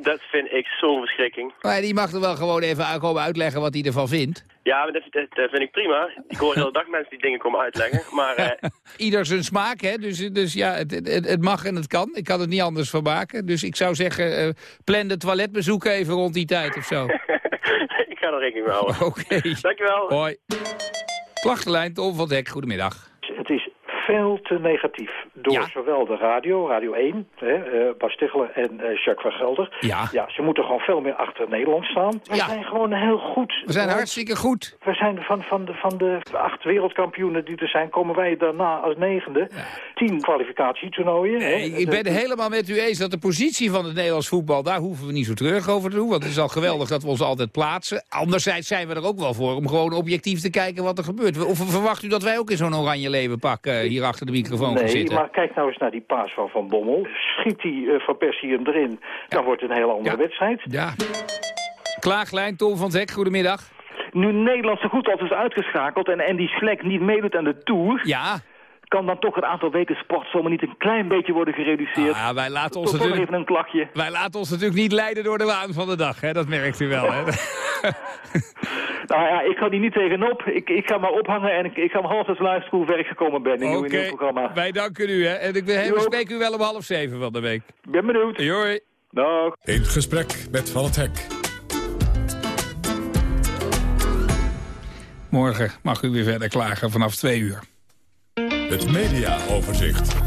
Dat vind ik zo'n verschrikking. maar die mag er wel gewoon even komen uitleggen wat hij ervan vindt. Ja, dat, dat, dat vind ik prima. Ik hoor de hele dag mensen die dingen komen uitleggen. Maar eh, Ieder zijn smaak, hè? Dus, dus ja, het, het, het mag en het kan. Ik kan het niet anders van maken. Dus ik zou zeggen, eh, plan de toiletbezoeken even rond die tijd of zo. ik ga er rekening mee houden. Oké. Dankjewel. Hoi. Klachtenlijn Tom van Dek, goedemiddag. Veel te negatief. Door zowel de radio, Radio 1, hè, eh, Bas Stigler en eh, Jacques van Gelder. Ja. ja. Ze moeten gewoon veel meer achter Nederland staan. We zijn gewoon heel goed. We zijn hartstikke goed. We zijn van, van, de, van de acht wereldkampioenen die er zijn, komen wij daarna als negende. Tien kwalificatietoernooien. hè. Nee, ik ben het helemaal met u eens dat de positie van het Nederlands voetbal... daar hoeven we niet zo terug over te doen. Want het is al geweldig dat we ons altijd plaatsen. Anderzijds zijn we er ook wel voor om gewoon objectief te kijken wat er gebeurt. Of verwacht u dat wij ook in zo'n oranje levenpak eh, hier achter de microfoon Nee, zitten? maar kijk nou eens naar die paas van Van Bommel. Schiet die eh, Van Persie hem erin, dan wordt het een hele andere wedstrijd. Ja. Klaaglijn Tom van Dek, goedemiddag. Nu Nederland zo goed als is uitgeschakeld en, en die Slek niet meedoet aan de Tour... Ja. kan dan toch het aantal weken sport zomaar niet een klein beetje worden gereduceerd. Ah, wij laten ons natuurlijk- even een klakje. Wij laten ons natuurlijk niet leiden door de waan van de dag, hè? dat merkt u wel. Hè? Nou ja, ik ga die niet tegenop. Ik, ik ga maar ophangen en ik, ik ga maar half eens luisteren hoe ver ik gekomen ben in, uw- in uw Oké, programma. wij danken u. Hè? En ik ben, we spreken u wel om half zeven van de week. Ben benieuwd. Hoi. Dag. In gesprek met Van het Hek. Morgen mag u weer verder klagen vanaf twee uur. Het mediaoverzicht.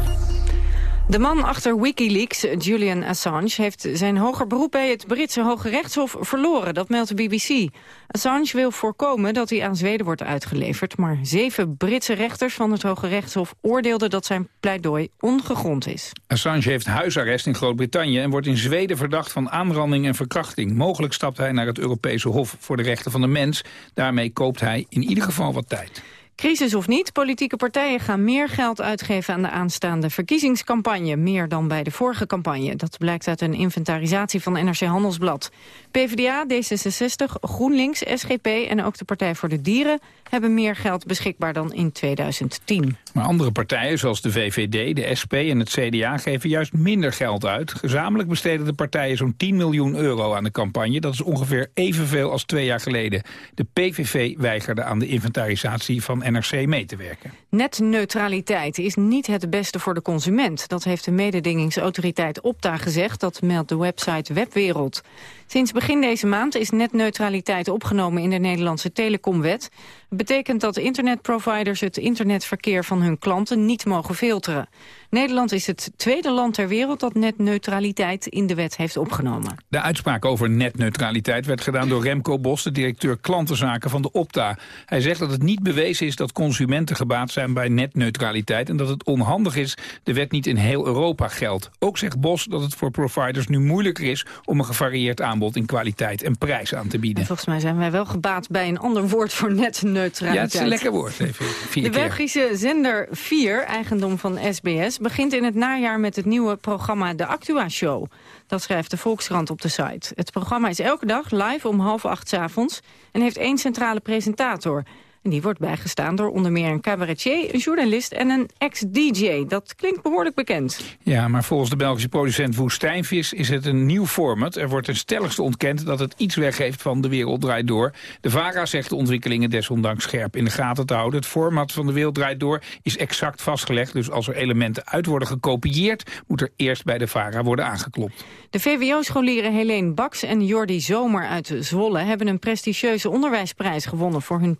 De man achter Wikileaks, Julian Assange, heeft zijn hoger beroep bij het Britse Hoge Rechtshof verloren. Dat meldt de BBC. Assange wil voorkomen dat hij aan Zweden wordt uitgeleverd. Maar zeven Britse rechters van het Hoge Rechtshof oordeelden dat zijn pleidooi ongegrond is. Assange heeft huisarrest in Groot-Brittannië... en wordt in Zweden verdacht van aanranding en verkrachting. Mogelijk stapt hij naar het Europese Hof voor de Rechten van de Mens. Daarmee koopt hij in ieder geval wat tijd. Crisis of niet, politieke partijen gaan meer geld uitgeven aan de aanstaande verkiezingscampagne. Meer dan bij de vorige campagne. Dat blijkt uit een inventarisatie van NRC Handelsblad. PvdA, D66, GroenLinks, SGP en ook de Partij voor de Dieren hebben meer geld beschikbaar dan in 2010. Maar andere partijen, zoals de VVD, de SP en het CDA... geven juist minder geld uit. Gezamenlijk besteden de partijen zo'n 10 miljoen euro aan de campagne. Dat is ongeveer evenveel als twee jaar geleden. De PVV weigerde aan de inventarisatie van NRC mee te werken. Netneutraliteit is niet het beste voor de consument. Dat heeft de mededingingsautoriteit Opta gezegd. Dat meldt de website Webwereld. Sinds begin deze maand is netneutraliteit opgenomen in de Nederlandse telecomwet. Betekent dat internetproviders het internetverkeer van hun klanten niet mogen filteren. Nederland is het tweede land ter wereld dat netneutraliteit in de wet heeft opgenomen. De uitspraak over netneutraliteit werd gedaan door Remco Bos... de directeur klantenzaken van de Opta. Hij zegt dat het niet bewezen is dat consumenten gebaat zijn bij netneutraliteit... en dat het onhandig is de wet niet in heel Europa geldt. Ook zegt Bos dat het voor providers nu moeilijker is... om een gevarieerd aanbod in kwaliteit en prijs aan te bieden. Volgens mij zijn wij wel gebaat bij een ander woord voor netneutraliteit. Ja, het is een lekker woord. Even De keer. Belgische zender 4, eigendom van SBS, begint in het najaar met het nieuwe programma De Actua Show. Dat schrijft de Volkskrant op de site. Het programma is elke dag live om half acht 's avonds en heeft één centrale presentator. En die wordt bijgestaan door onder meer een cabaretier, een journalist en een ex-DJ. Dat klinkt behoorlijk bekend. Ja, maar volgens de Belgische producent Woestijnvis is het een nieuw format. Er wordt ten stelligste ontkend dat het iets weggeeft van De Wereld Draait Door. De VARA zegt de ontwikkelingen desondanks scherp in de gaten te houden. Het format van De Wereld Draait Door is exact vastgelegd. Dus als er elementen uit worden gekopieerd... moet er eerst bij de VARA worden aangeklopt. De VWO-scholieren Helene Baks en Jordi Zomer uit Zwolle... hebben een prestigieuze onderwijsprijs gewonnen voor hun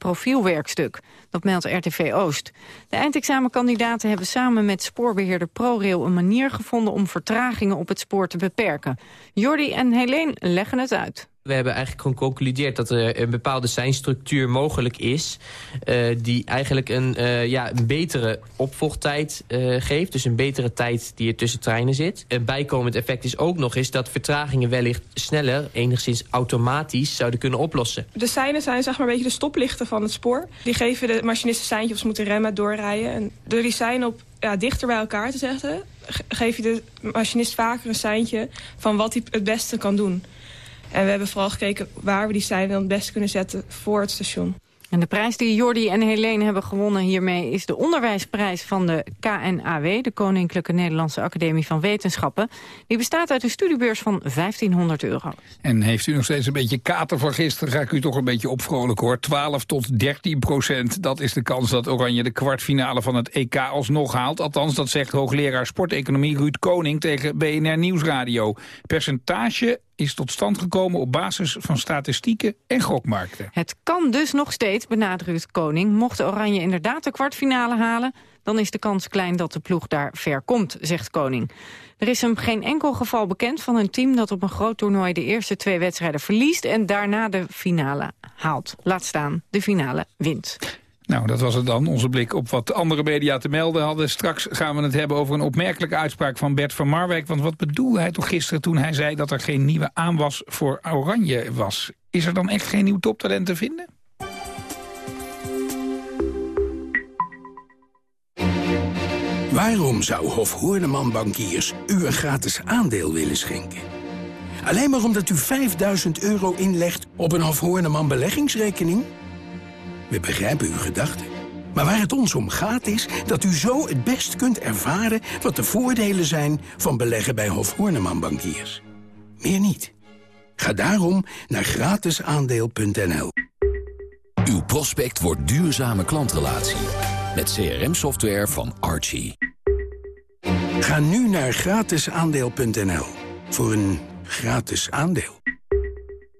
Dat meldt RTV Oost. De eindexamenkandidaten hebben samen met spoorbeheerder ProRail... een manier gevonden om vertragingen op het spoor te beperken. Jordi en Helene leggen het uit. We hebben eigenlijk geconcludeerd dat er een bepaalde seinstructuur mogelijk is... Uh, die eigenlijk een, uh, ja, een betere opvolgtijd uh, geeft. Dus een betere tijd die er tussen treinen zit. Een bijkomend effect is ook nog eens dat vertragingen wellicht sneller... enigszins automatisch zouden kunnen oplossen. De seinen zijn zeg maar een beetje de stoplichten van het spoor. Die geven de machinisten seintje of ze moeten remmen, doorrijden. En door die seinen op ja, dichter bij elkaar te zetten... geef je de machinist vaker een seintje van wat hij het beste kan doen. En we hebben vooral gekeken waar we die seinen dan het beste kunnen zetten voor het station. En de prijs die Jordi en Helene hebben gewonnen hiermee... is de onderwijsprijs van de KNAW, de Koninklijke Nederlandse Academie van Wetenschappen. Die bestaat uit een studiebeurs van 1500 euro. En heeft u nog steeds een beetje kater van gisteren... ga ik u toch een beetje opvrolijken hoor. 12 tot 13 procent, dat is de kans dat Oranje de kwartfinale van het EK alsnog haalt. Althans, dat zegt hoogleraar sporteconomie Ruud Koning tegen BNR Nieuwsradio. Percentage is tot stand gekomen op basis van statistieken en gokmarkten. Het kan dus nog steeds, benadrukt Koning. Mocht Oranje inderdaad de kwartfinale halen... dan is de kans klein dat de ploeg daar ver komt, zegt Koning. Er is hem geen enkel geval bekend van een team dat op een groot toernooi... de eerste twee wedstrijden verliest en daarna de finale haalt. Laat staan, de finale wint. Nou, dat was het dan. Onze blik op wat andere media te melden hadden. Straks gaan we het hebben over een opmerkelijke uitspraak van Bert van Marwijk. Want wat bedoelde hij toch gisteren toen hij zei dat er geen nieuwe aanwas voor Oranje was? Is er dan echt geen nieuw toptalent te vinden? Waarom zou Hof Hoorneman Bankiers u een gratis aandeel willen schenken? Alleen maar omdat u 5000 euro inlegt op een Hof Hoorneman beleggingsrekening? We begrijpen uw gedachten. Maar waar het ons om gaat is dat u zo het best kunt ervaren... wat de voordelen zijn van beleggen bij Hof Horneman Bankiers. Meer niet. Ga daarom naar gratisaandeel.nl. Uw prospect wordt duurzame klantrelatie. Met CRM-software van Archie. Ga nu naar gratisaandeel.nl. Voor een gratis aandeel.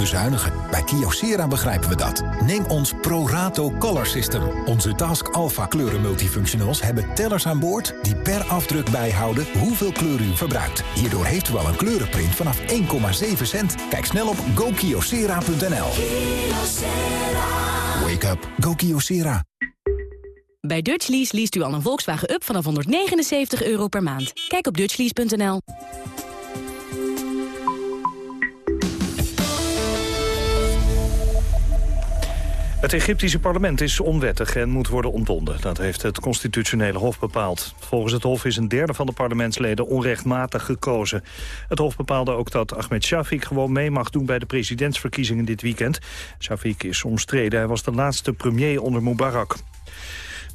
bezuinigen. Bij Kyocera begrijpen we dat. Neem ons ProRato Color System. Onze Task Alpha kleuren multifunctionals hebben tellers aan boord... die per afdruk bijhouden hoeveel kleur u verbruikt. Hierdoor heeft u al een kleurenprint vanaf 1,7 cent. Kijk snel op gokyocera.nl. Wake up. Go Kyocera. Bij Dutchlease leest u al een Volkswagen Up vanaf 179 euro per maand. Kijk op dutchlease.nl. Het Egyptische parlement is onwettig en moet worden ontbonden. Dat heeft het constitutionele hof bepaald. Volgens het hof is een derde van de parlementsleden onrechtmatig gekozen. Het hof bepaalde ook dat Ahmed Shafik gewoon mee mag doen... bij de presidentsverkiezingen dit weekend. Shafik is omstreden. Hij was de laatste premier onder Mubarak.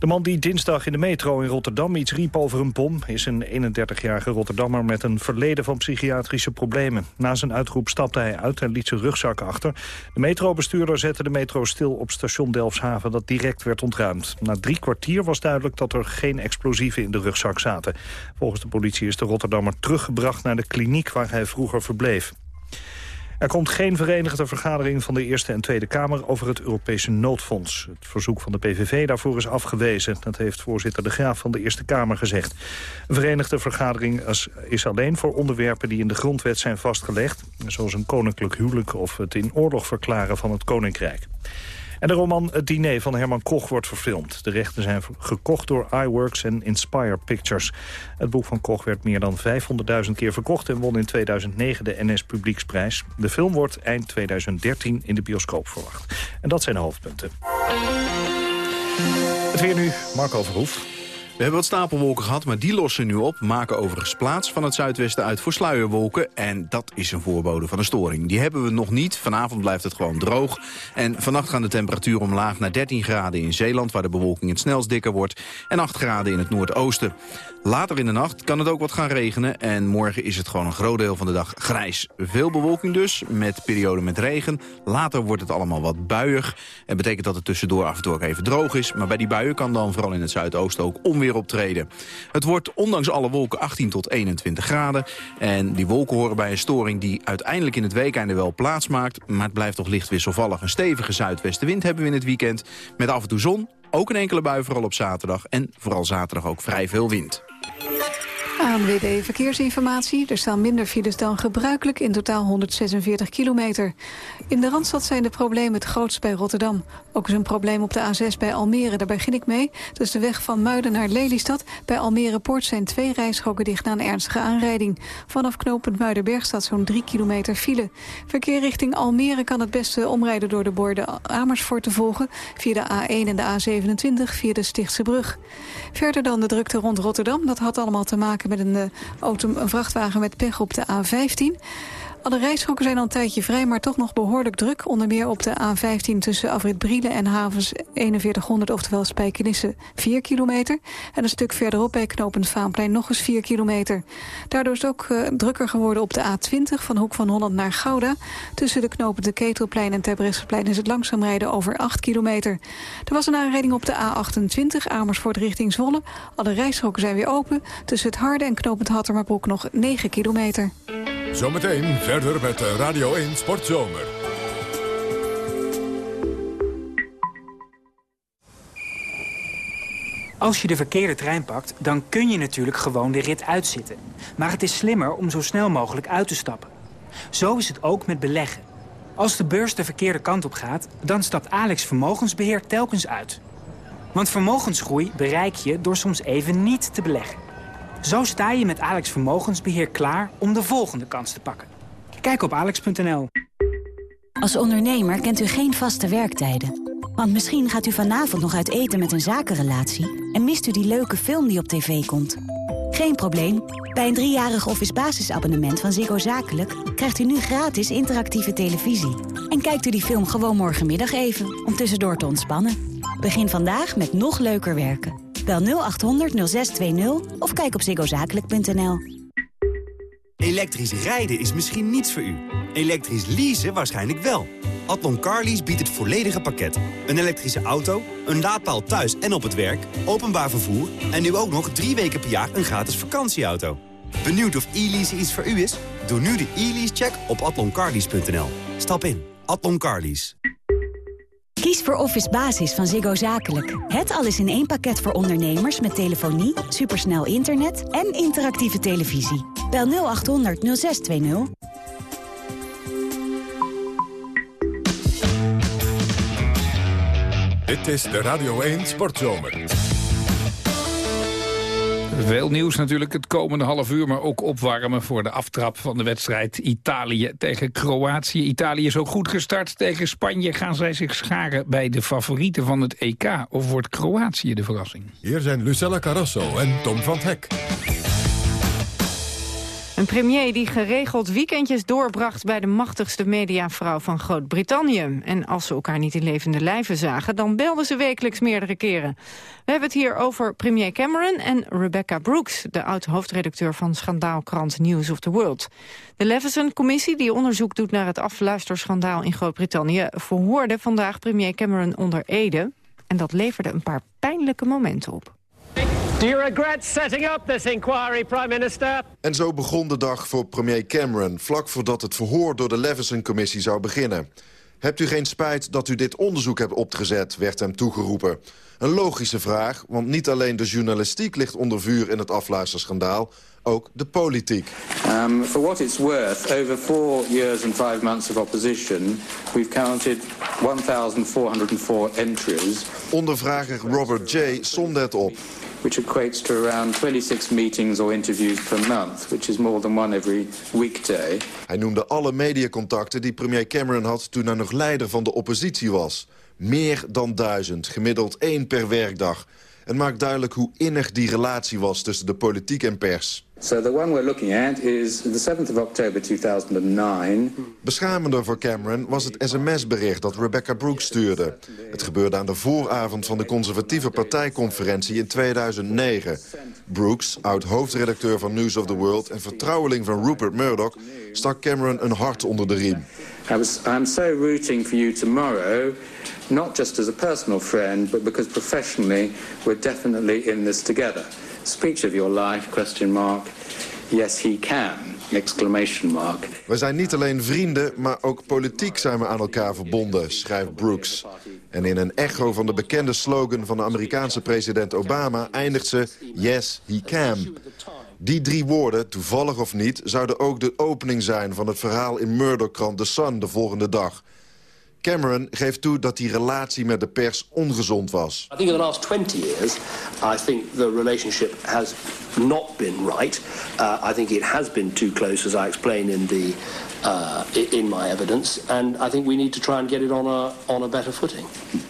De man die dinsdag in de metro in Rotterdam iets riep over een bom... is een 31-jarige Rotterdammer met een verleden van psychiatrische problemen. Na zijn uitroep stapte hij uit en liet zijn rugzak achter. De metrobestuurder zette de metro stil op station Delfshaven... dat direct werd ontruimd. Na drie kwartier was duidelijk dat er geen explosieven in de rugzak zaten. Volgens de politie is de Rotterdammer teruggebracht naar de kliniek waar hij vroeger verbleef. Er komt geen verenigde vergadering van de Eerste en Tweede Kamer over het Europese noodfonds. Het verzoek van de PVV daarvoor is afgewezen. Dat heeft voorzitter De Graaf van de Eerste Kamer gezegd. Een verenigde vergadering is alleen voor onderwerpen die in de grondwet zijn vastgelegd. Zoals een koninklijk huwelijk of het in oorlog verklaren van het koninkrijk. En de roman Het Diner van Herman Koch wordt verfilmd. De rechten zijn gekocht door iWorks en Inspire Pictures. Het boek van Koch werd meer dan 500.000 keer verkocht... en won in 2009 de NS Publieksprijs. De film wordt eind 2013 in de bioscoop verwacht. En dat zijn de hoofdpunten. Het weer nu, Marco Verhoef. We hebben wat stapelwolken gehad, maar die lossen nu op. Maken overigens plaats van het zuidwesten uit voor sluierwolken. En dat is een voorbode van een storing. Die hebben we nog niet. Vanavond blijft het gewoon droog. En vannacht gaan de temperaturen omlaag naar 13 graden in Zeeland... waar de bewolking het snelst dikker wordt. En 8 graden in het noordoosten. Later in de nacht kan het ook wat gaan regenen. En morgen is het gewoon een groot deel van de dag grijs. Veel bewolking dus, met perioden met regen. Later wordt het allemaal wat buiig. En betekent dat het tussendoor af en toe ook even droog is. Maar bij die buien kan dan vooral in het zuidoosten ook onweer optreden. Het wordt ondanks alle wolken 18 tot 21 graden. En die wolken horen bij een storing die uiteindelijk in het weekende wel plaatsmaakt. Maar het blijft toch licht wisselvallig. Een stevige zuidwestenwind hebben we in het weekend. Met af en toe zon, ook een enkele bui vooral op zaterdag. En vooral zaterdag ook vrij veel wind. ANWB Verkeersinformatie. Er staan minder files dan gebruikelijk, in totaal 146 kilometer. In de Randstad zijn de problemen het grootst bij Rotterdam. Ook is een probleem op de A6 bij Almere, daar begin ik mee. Is de weg van Muiden naar Lelystad. Bij Almere Poort zijn twee rijstroken dicht na een ernstige aanrijding. Vanaf knooppunt Muidenberg staat zo'n 3 kilometer file. Verkeer richting Almere kan het beste omrijden door de borden Amersfoort te volgen... via de A1 en de A27 via de Stichtse brug. Verder dan de drukte rond Rotterdam. Dat had allemaal te maken met een, een vrachtwagen met pech op de A15. Alle rijstroken zijn al een tijdje vrij, maar toch nog behoorlijk druk. Onder meer op de A15 tussen Afrit Brielen en havens 4100, oftewel Spijkenisse, 4 kilometer. En een stuk verderop bij knooppunt Vaanplein nog eens 4 kilometer. Daardoor is het ook uh, drukker geworden op de A20 van Hoek van Holland naar Gouda. Tussen de knopen de Ketelplein en Terbrechtseplein is het langzaam rijden over 8 kilometer. Er was een aanrijding op de A28 Amersfoort richting Zwolle. Alle rijstroken zijn weer open. Tussen het Harde en knooppunt Hattermarbroek nog 9 kilometer. Zometeen verder met Radio 1 Sportzomer. Als je de verkeerde trein pakt, dan kun je natuurlijk gewoon de rit uitzitten. Maar het is slimmer om zo snel mogelijk uit te stappen. Zo is het ook met beleggen. Als de beurs de verkeerde kant op gaat, dan stapt Alex Vermogensbeheer telkens uit. Want vermogensgroei bereik je door soms even niet te beleggen. Zo sta je met Alex Vermogensbeheer klaar om de volgende kans te pakken. Kijk op alex.nl. Als ondernemer kent u geen vaste werktijden. Want misschien gaat u vanavond nog uit eten met een zakenrelatie... en mist u die leuke film die op tv komt. Geen probleem. Bij een driejarig office basisabonnement van Ziggo Zakelijk... krijgt u nu gratis interactieve televisie. En kijkt u die film gewoon morgenmiddag even, om tussendoor te ontspannen. Begin vandaag met nog leuker werken. Bel 0800 0620 of kijk op ziggozakelijk.nl. Elektrisch rijden is misschien niets voor u. Elektrisch leasen waarschijnlijk wel. Adlon Carlease biedt het volledige pakket. Een elektrische auto, een laadpaal thuis en op het werk, openbaar vervoer... en nu ook nog drie weken per jaar een gratis vakantieauto. Benieuwd of e-lease iets voor u is? Doe nu de e-lease-check op atloncarlease.nl. Stap in. Adlon Carlease. Kies voor Office Basis van Ziggo Zakelijk. Het alles in één pakket voor ondernemers met telefonie, supersnel internet en interactieve televisie. Bel 0800 0620. Dit is de Radio 1 Sportzomer. Veel nieuws natuurlijk het komende half uur, maar ook opwarmen voor de aftrap van de wedstrijd Italië tegen Kroatië. Italië is ook goed gestart tegen Spanje. Gaan zij zich scharen bij de favorieten van het EK of wordt Kroatië de verrassing? Hier zijn Lucella Carrasso en Tom van Hek. Een premier die geregeld weekendjes doorbracht bij de machtigste mediavrouw van Groot-Brittannië. En als ze elkaar niet in levende lijven zagen, dan belden ze wekelijks meerdere keren. We hebben het hier over premier Cameron en Rebecca Brooks, de oud-hoofdredacteur van schandaalkrant News of the World. De Leveson-commissie, die onderzoek doet naar het afluisterschandaal in Groot-Brittannië, verhoorde vandaag premier Cameron onder Ede. En dat leverde een paar pijnlijke momenten op. Do you regret setting up this inquiry, Prime Minister? En zo begon de dag voor premier Cameron... vlak voordat het verhoor door de Leveson-commissie zou beginnen. Hebt u geen spijt dat u dit onderzoek hebt opgezet, werd hem toegeroepen. Een logische vraag, want niet alleen de journalistiek ligt onder vuur in het afluisterschandaal, ook de politiek. Um, for what it's worth, over four years and five months of opposition, we've counted 1,404 entries. Ondervrager Robert J. somde het op. Which equates to around 26 meetings or interviews per month, which is more than one every weekday. Hij noemde alle mediacontacten die premier Cameron had toen hij nog leider van de oppositie was. Meer dan duizend, gemiddeld één per werkdag. Het maakt duidelijk hoe innig die relatie was tussen de politiek en pers. So the one we're looking at is the 7th of October 2009. Beschamender voor Cameron was het sms-bericht dat Rebecca Brooks stuurde. Het gebeurde aan de vooravond van de conservatieve partijconferentie in 2009. Brooks, oud-hoofdredacteur van News of the World... en vertrouweling van Rupert Murdoch, stak Cameron een hart onder de riem. I was, I'm so rooting for you tomorrow, not just as a personal friend, but because professionally we're definitely in this together. Speech of your life, question mark. Yes, he can, exclamation mark. We zijn niet alleen vrienden, maar ook politiek zijn we aan elkaar verbonden, schrijft Brooks. En in een echo van de bekende slogan van de Amerikaanse president Obama eindigt ze Yes, he can. Die drie woorden, toevallig of niet, zouden ook de opening zijn van het verhaal in Murdoch-krant The Sun de volgende dag. Cameron geeft toe dat die relatie met de pers ongezond was. I think in the last 20 years, I think the relationship has not been right. Uh, I think it has been too close, as I explain in the in my evidence. And I think we need to try and get it on a on a better footing.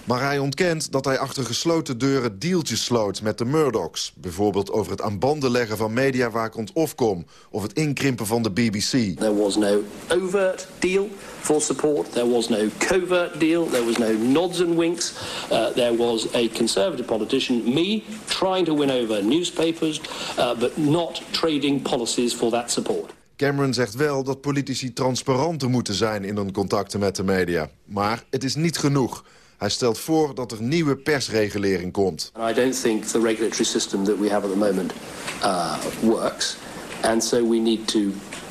Maar hij ontkent dat hij achter gesloten deuren deeltjes sloot met de Murdochs. Bijvoorbeeld over het aan banden leggen van mediawaakhond Ofcom... of het inkrimpen van de BBC. There was no overt deal for support. There was no covert deal. There was no nods and winks. Uh, there was a conservative politician, me, trying to win over newspapers... Uh, but not trading policies for that support. Cameron zegt wel dat politici transparanter moeten zijn in hun contacten met de media. Maar het is niet genoeg. Hij stelt voor dat er nieuwe persregulering komt. I don't think the regulatory system that we have at the moment uh, works. And so we need to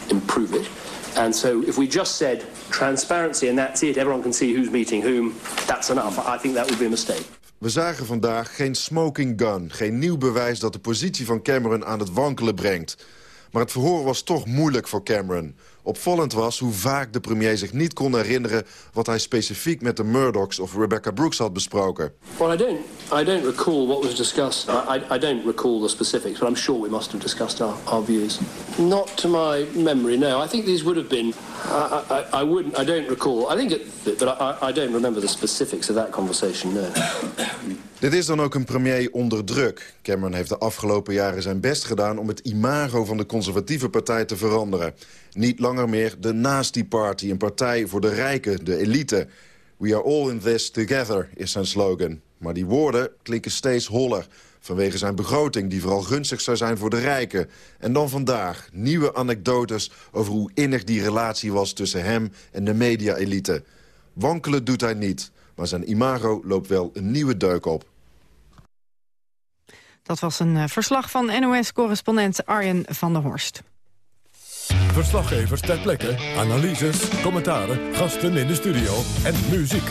improve it. And so if we just said transparency and that's it, everyone can see who's meeting whom, that's enough. I think that would be a mistake. We zagen vandaag geen smoking gun, geen nieuw bewijs dat de positie van Cameron aan het wankelen brengt. Maar het verhoor was toch moeilijk voor Cameron. Opvallend was hoe vaak de premier zich niet kon herinneren... wat hij specifiek met de Murdochs of Rebecca Brooks had besproken. Well, I don't, I don't recall what was discussed. I, I, don't recall the specifics, but I'm sure we must have discussed our, our views. Not to my memory, no. I think these would have been... I, I, I wouldn't, I don't recall. I think it, but I, I don't remember the specifics of that conversation, no. Dit is dan ook een premier onder druk. Cameron heeft de afgelopen jaren zijn best gedaan... om het imago van de conservatieve partij te veranderen. Niet langer meer de Nasty Party, een partij voor de rijken, de elite. We are all in this together, is zijn slogan. Maar die woorden klinken steeds holler vanwege zijn begroting... die vooral gunstig zou zijn voor de rijken. En dan vandaag nieuwe anekdotes over hoe innig die relatie was... tussen hem en de media-elite. Wankelen doet hij niet, maar zijn imago loopt wel een nieuwe deuk op. Dat was een uh, verslag van NOS-correspondent Arjen van der Horst. Verslaggevers ter plekke, analyses, commentaren, gasten in de studio en muziek.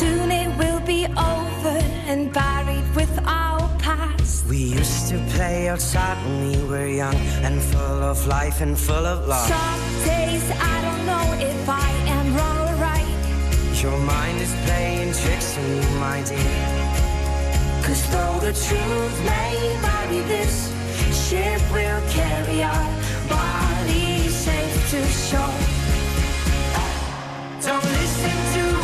Soon it will be over and buried with our past. We used to play outside when we were young and full of life and full of love. Some days I don't know if I am wrong or right. Your mind is playing tricks on you, my dear. Cause though the truth may vary, this ship will carry our bodies safe to shore. Don't listen to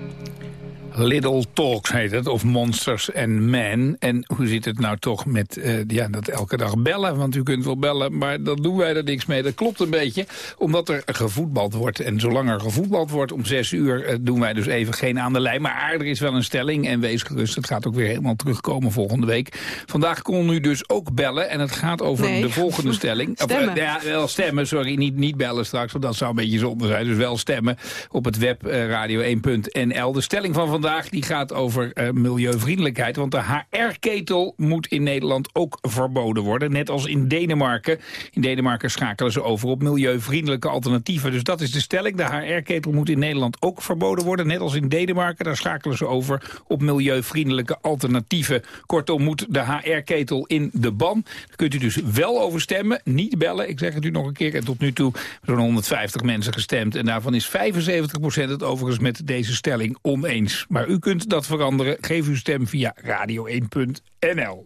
Little Talks heet het, of Monsters and Men. En hoe zit het nou toch met eh, ja, dat elke dag bellen? Want u kunt wel bellen, maar dat doen wij er niks mee. Dat klopt een beetje, omdat er gevoetbald wordt. En zolang er gevoetbald wordt om zes uur... eh, doen wij dus even geen aan de lijn. Maar er is wel een stelling en wees gerust. Het gaat ook weer helemaal terugkomen volgende week. Vandaag kon u dus ook bellen en het gaat over Nee. de volgende stelling. Of, eh, ja, wel stemmen, sorry, niet, niet bellen straks, want dat zou een beetje zonde zijn. Dus wel stemmen op het web eh, radio1.nl. De stelling van vandaag die gaat over eh, milieuvriendelijkheid. Want de HR-ketel moet in Nederland ook verboden worden. Net als in Denemarken. In Denemarken schakelen ze over op milieuvriendelijke alternatieven. Dus dat is de stelling. De HR-ketel moet in Nederland ook verboden worden. Net als in Denemarken. Daar schakelen ze over op milieuvriendelijke alternatieven. Kortom moet de HR-ketel in de ban. Daar kunt u dus wel over stemmen. Niet bellen. Ik zeg het u nog een keer. En tot nu toe zo'n 150 mensen gestemd. En daarvan is 75% het overigens met deze stelling oneens. Maar u kunt dat veranderen. Geef uw stem via radio1.nl.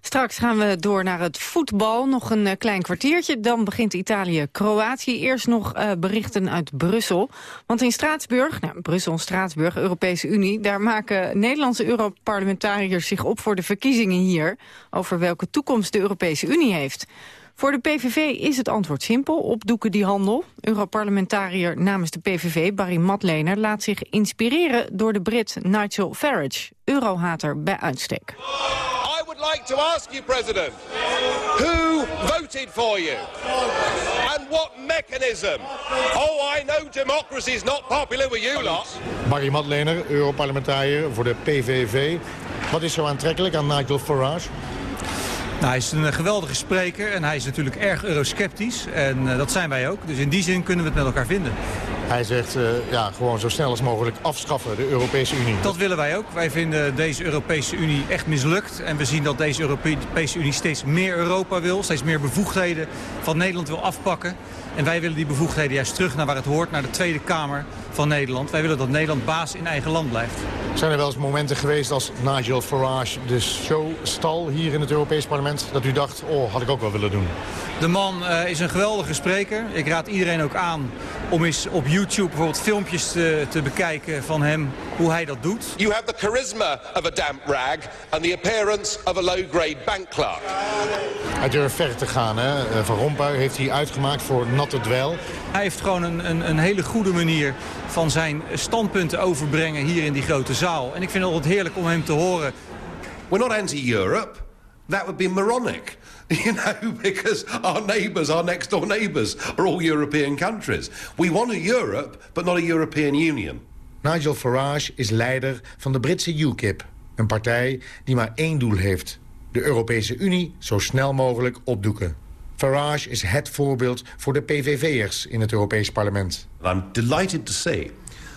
Straks gaan we door naar het voetbal. Nog een eh, klein kwartiertje. Dan begint Italië-Kroatië. Eerst nog eh, berichten uit Brussel. Want in Straatsburg, nou, Brussel Straatsburg, Europese Unie... daar maken Nederlandse Europarlementariërs zich op voor de verkiezingen hier... over welke toekomst de Europese Unie heeft. Voor de PVV is het antwoord simpel, opdoeken die handel. Europarlementariër namens de PVV, Barry Matlener... laat zich inspireren door de Brit Nigel Farage, eurohater bij uitstek. I would like to ask you, President, who voted for you? And what mechanism? Oh, I know democracy is not popular with you lot. Barry Madlener, Europarlementariër voor de PVV. Wat is zo aantrekkelijk aan Nigel Farage? Nou, hij is een geweldige spreker en hij is natuurlijk erg eurosceptisch. En eh, dat zijn wij ook. Dus in die zin kunnen we het met elkaar vinden. Hij zegt eh, ja, gewoon zo snel als mogelijk afschaffen, de Europese Unie. Dat willen wij ook. Wij vinden deze Europese Unie echt mislukt. En we zien dat deze Europese Unie steeds meer Europa wil. Steeds meer bevoegdheden van Nederland wil afpakken. En wij willen die bevoegdheden juist terug naar waar het hoort. Naar de Tweede Kamer van Nederland. Wij willen dat Nederland baas in eigen land blijft. Zijn er wel eens momenten geweest als Nigel Farage de show stal hier in het Europees Parlement... dat u dacht, oh, had ik ook wel willen doen? De man eh, is een geweldige spreker. Ik raad iedereen ook aan om eens op YouTube bijvoorbeeld filmpjes te, te bekijken van hem, hoe hij dat doet. You have the charisma of a damp rag and the appearance of a low-grade bank clerk. Hij durft ver te gaan. Hè? Eh, Van Rompuy heeft hij uitgemaakt voor natte dwel. Hij heeft gewoon een, een, een hele goede manier van zijn standpunten overbrengen hier in die grote zaal. En ik vind het altijd heerlijk om hem te horen. We're not anti-Europe. That would be moronic. You know, because our neighbours, our next door neighbours, are all European countries. We want a Europe, but not a European Union. Nigel Farage is leider van de Britse UKIP. Een partij die maar één doel heeft. De Europese Unie zo snel mogelijk opdoeken. Farage is het voorbeeld voor de PVV'ers in het Europees parlement. I'm delighted to say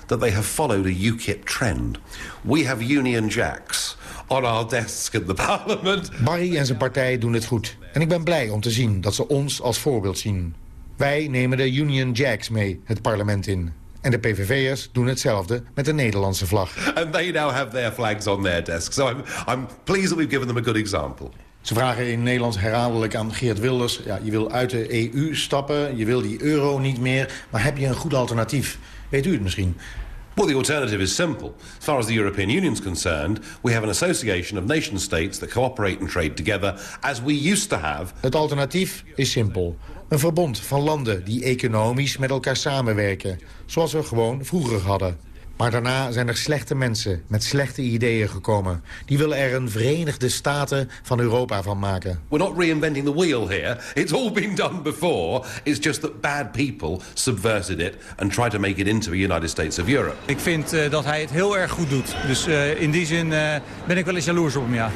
that they have followed a UKIP trend. We have Union Jacks on our desks in the Parliament. Barry en zijn partij doen het goed. En ik ben blij om te zien dat ze ons als voorbeeld zien. Wij nemen de Union Jacks mee het parlement in. En de PVV'ers doen hetzelfde met de Nederlandse vlag. And they now have their flags on their desks. So I'm, I'm pleased that we've given them a good example. Ze vragen in Nederland herhaaldelijk aan Geert Wilders... Ja, je wil uit de EU stappen, je wil die euro niet meer... maar heb je een goed alternatief? Weet u het misschien? Well, the alternative is simple. As far as the European Union is concerned, we have an association of nation states that cooperate and trade together as we used to have. Het alternatief is simpel. Een verbond van landen die economisch met elkaar samenwerken. Zoals we gewoon vroeger hadden. Maar daarna zijn er slechte mensen met slechte ideeën gekomen. Die willen er een Verenigde Staten van Europa van maken. We're not reinventing the wheel here. It's all been done before. It's just that bad people subverted it and tried to make it into a United States of Europe. Ik vind uh, dat hij het heel erg goed doet. Dus uh, in die zin uh, ben ik wel eens jaloers op hem, ja.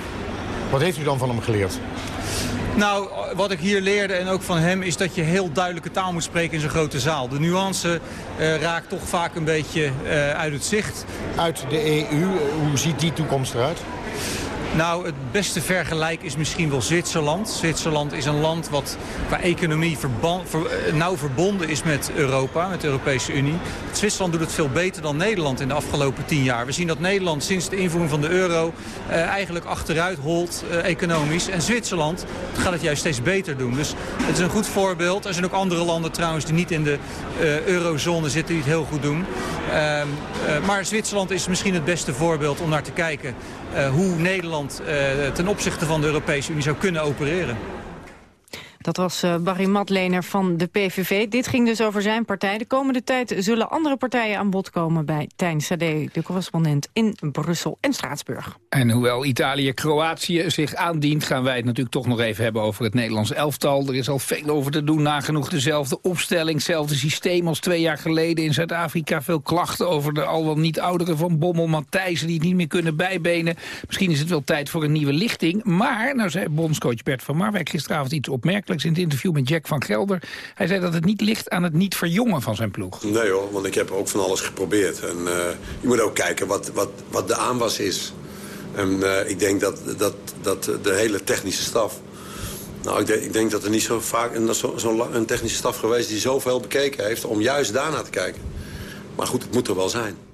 Wat heeft u dan van hem geleerd? Nou, wat ik hier leerde en ook van hem is dat je heel duidelijke taal moet spreken in zo'n grote zaal. De nuance uh, raakt toch vaak een beetje uh, uit het zicht. Uit de EU, hoe ziet die toekomst eruit? Nou, het beste vergelijk is misschien wel Zwitserland. Zwitserland is een land wat qua economie ver, nauw verbonden is met Europa, met de Europese Unie. Zwitserland doet het veel beter dan Nederland in de afgelopen tien jaar. We zien dat Nederland sinds de invoering van de euro uh, eigenlijk achteruit holt uh, economisch. En Zwitserland gaat het juist steeds beter doen. Dus het is een goed voorbeeld. Er zijn ook andere landen trouwens die niet in de uh, eurozone zitten die het heel goed doen. maar Zwitserland is misschien het beste voorbeeld om naar te kijken hoe Nederland uh, ten opzichte van de Europese Unie zou kunnen opereren. Dat was uh, Barry Matlener van de PVV. Dit ging dus over zijn partij. De komende tijd zullen andere partijen aan bod komen bij Tijn Sade, de correspondent in Brussel en Straatsburg. En hoewel Italië-Kroatië zich aandient, gaan wij het natuurlijk toch nog even hebben over het Nederlands elftal. Er is al veel over te doen, nagenoeg dezelfde opstelling, hetzelfde systeem als twee jaar geleden in Zuid-Afrika. Veel klachten over de al wel niet ouderen van Bommel, Matthijsen die het niet meer kunnen bijbenen. Misschien is het wel tijd voor een nieuwe lichting. Maar, nou zei bondscoach Bert van Marwijk gisteravond iets opmerkelijks in het interview met Jack van Gelder. Hij zei dat het niet ligt aan het niet verjongen van zijn ploeg. Nee hoor, want ik heb ook van alles geprobeerd. En uh, je moet ook kijken wat, wat, wat de aanwas is. En uh, ik denk dat, dat, dat de hele technische staf... Nou, ik denk, ik denk dat er niet zo vaak een, zo een technische staf geweest... die zoveel bekeken heeft om juist daarna te kijken. Maar goed, het moet er wel zijn.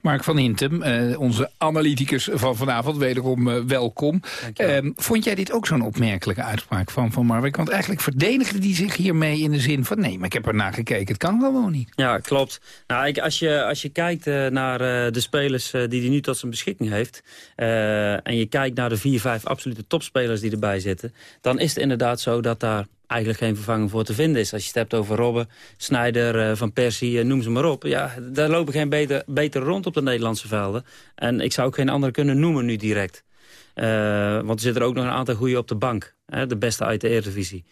Mark van Hintem, uh, onze analyticus van vanavond, wederom uh, welkom. Uh, vond jij dit ook zo'n opmerkelijke uitspraak van Van Marwijk? Want eigenlijk verdedigde die zich hiermee in de zin van... nee, maar ik heb er naar gekeken, het kan gewoon niet. Ja, klopt. Nou, ik, als, je, als je kijkt naar de spelers die hij nu tot zijn beschikking heeft... en je kijkt naar de vier, vijf absolute topspelers die erbij zitten... dan is het inderdaad zo dat daar eigenlijk geen vervanging voor te vinden is. Als je het hebt over Robben, Snijder, Van Persie, noem ze maar op. Ja, daar lopen geen beter, beter rond op de Nederlandse velden. En ik zou ook geen andere kunnen noemen nu direct. Uh, want er zitten er ook nog een aantal goede op de bank. Hè, de beste uit de Eredivisie.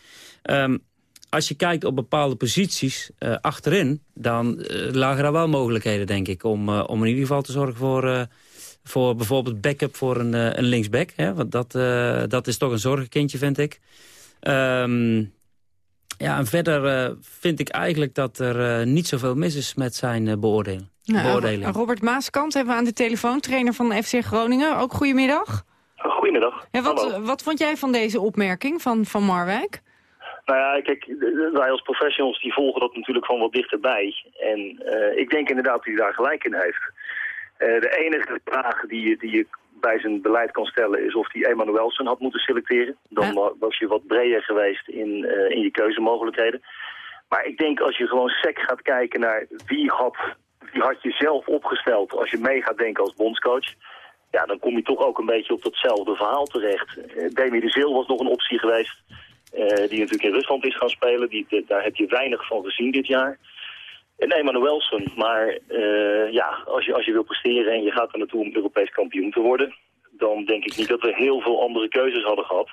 Um, als je kijkt op bepaalde posities achterin... dan uh, lagen er wel mogelijkheden, denk ik... om, om in ieder geval te zorgen voor, voor bijvoorbeeld backup voor een, een linksback. Hè, want dat, dat is toch een zorgenkindje, vind ik. Um, ja, en verder uh, vind ik eigenlijk dat er uh, niet zoveel mis is met zijn uh, beoordeling. Nou, Robert Maaskant hebben we aan de telefoon, trainer van FC Groningen. Ook goedemiddag. Goedemiddag. Ja, wat, wat vond jij van deze opmerking van, van Marwijk? Nou ja, kijk, wij als professionals die volgen dat natuurlijk van wat dichterbij. En ik denk inderdaad dat hij daar gelijk in heeft. de enige vraag die, die je bij zijn beleid kan stellen is of hij Emanuelsen had moeten selecteren. Dan was je wat breder geweest in, uh, in je keuzemogelijkheden. Maar ik denk als je gewoon sec gaat kijken naar wie had, wie had je zelf opgesteld als je mee gaat denken als bondscoach. Ja, dan kom je toch ook een beetje op datzelfde verhaal terecht. Uh, Demi de Zeel was nog een optie geweest. Uh, die natuurlijk in Rusland is gaan spelen. Die, de, daar heb je weinig van gezien dit jaar. En Emanuelsen, maar uh, ja, als je, als je wil presteren en je gaat er naartoe om Europees kampioen te worden, dan denk ik niet dat we heel veel andere keuzes hadden gehad.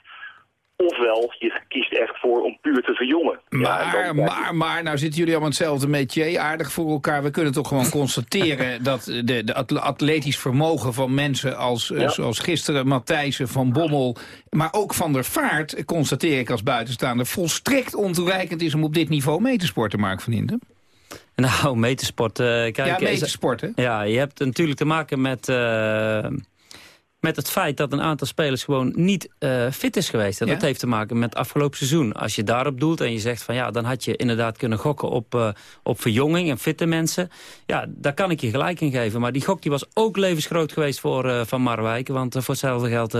Ofwel, je kiest echt voor om puur te verjongen. Maar, ja, maar, maar, nou zitten jullie allemaal hetzelfde métier, aardig voor elkaar. We kunnen toch gewoon constateren dat de, de atletisch vermogen van mensen als, ja. zoals gisteren Matthijsen van Bommel, maar ook Van der Vaart, constateer ik als buitenstaander, volstrekt ontoereikend is om op dit niveau mee te sporten, Mark van Inden. Nou, metersport. Uh, kijk, ja, metersport, hè? Ja, je hebt natuurlijk te maken met... Uh, met het feit dat een aantal spelers gewoon niet uh, fit is geweest. En dat heeft te maken met afgelopen seizoen. Als je daarop doelt en je zegt van ja, dan had je inderdaad kunnen gokken op, uh, op verjonging en fitte mensen. Ja, daar kan ik je gelijk in geven. Maar die gok die was ook levensgroot geweest voor uh, Van Marwijk. Want voor hetzelfde geld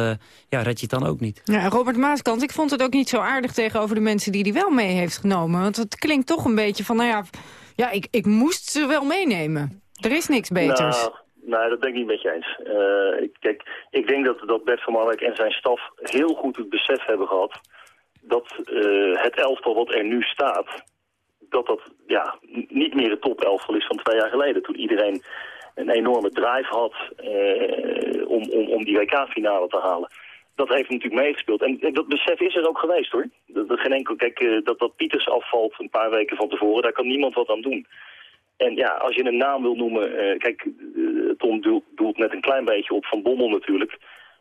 ja, red je het dan ook niet. Ja, Robert Maaskant, ik vond het ook niet zo aardig tegenover de mensen die hij wel mee heeft genomen. Want het klinkt toch een beetje van, nou ja, ja ik, ik moest ze wel meenemen. Er is niks beters. Nou, Nee, dat ben ik niet met je eens. Uh, kijk, ik denk dat, dat Bert van Marwijk en zijn staf heel goed het besef hebben gehad... dat uh, het elftal wat er nu staat, dat dat ja, niet meer het top elftal is van twee jaar geleden. Toen iedereen een enorme drive had uh, om, om, om die WK-finale te halen. Dat heeft natuurlijk meegespeeld. En dat besef is er ook geweest hoor. Dat, dat geen enkel, kijk, dat, dat Pieters afvalt een paar weken van tevoren, daar kan niemand wat aan doen. En ja, als je een naam wil noemen... Uh, kijk, uh, Tom doelt, net een klein beetje op Van Bommel natuurlijk.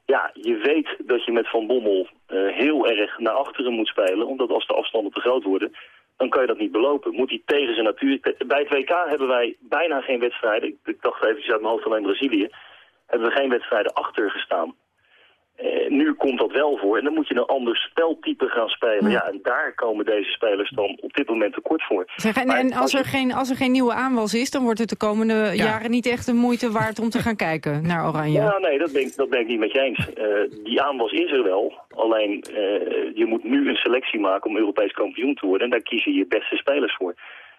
Ja, je weet dat je met Van Bommel heel erg naar achteren moet spelen. Omdat als de afstanden te groot worden, dan kan je dat niet belopen. Moet hij tegen zijn natuur... Bij het WK hebben wij bijna geen wedstrijden. Ik, ik dacht even uit mijn hoofd alleen Brazilië. Hebben we geen wedstrijden achter gestaan. Uh, nu komt dat wel voor en dan moet je een ander speltype gaan spelen. Ja. ja, en daar komen deze spelers dan op dit moment tekort voor. Zeg, en, en als, er geen, als er geen nieuwe aanwas is, dan wordt het de komende ja. jaren niet echt de moeite waard om te gaan kijken naar Oranje. Ja, nee, dat ben, ik, dat ben ik niet met je eens. Uh, die aanwas is er wel, alleen uh, je moet nu een selectie maken om Europees kampioen te worden. En daar kiezen je beste spelers voor.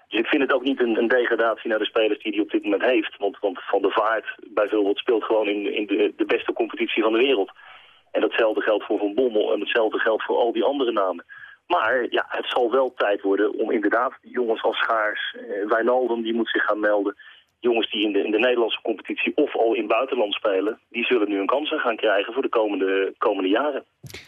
Dus ik vind het ook niet een, een degradatie naar de spelers die hij op dit moment heeft. Want, want Van der Vaart bijvoorbeeld speelt gewoon in, in de, de beste competitie van de wereld. En datzelfde geldt voor Van Bommel en hetzelfde geldt voor al die andere namen. Maar ja, het zal wel tijd worden om inderdaad jongens als Schaars, eh, Wijnaldum die moet zich gaan melden jongens die in de, in de Nederlandse competitie of al in buitenland spelen... die zullen nu een kansen gaan krijgen voor de komende, komende jaren.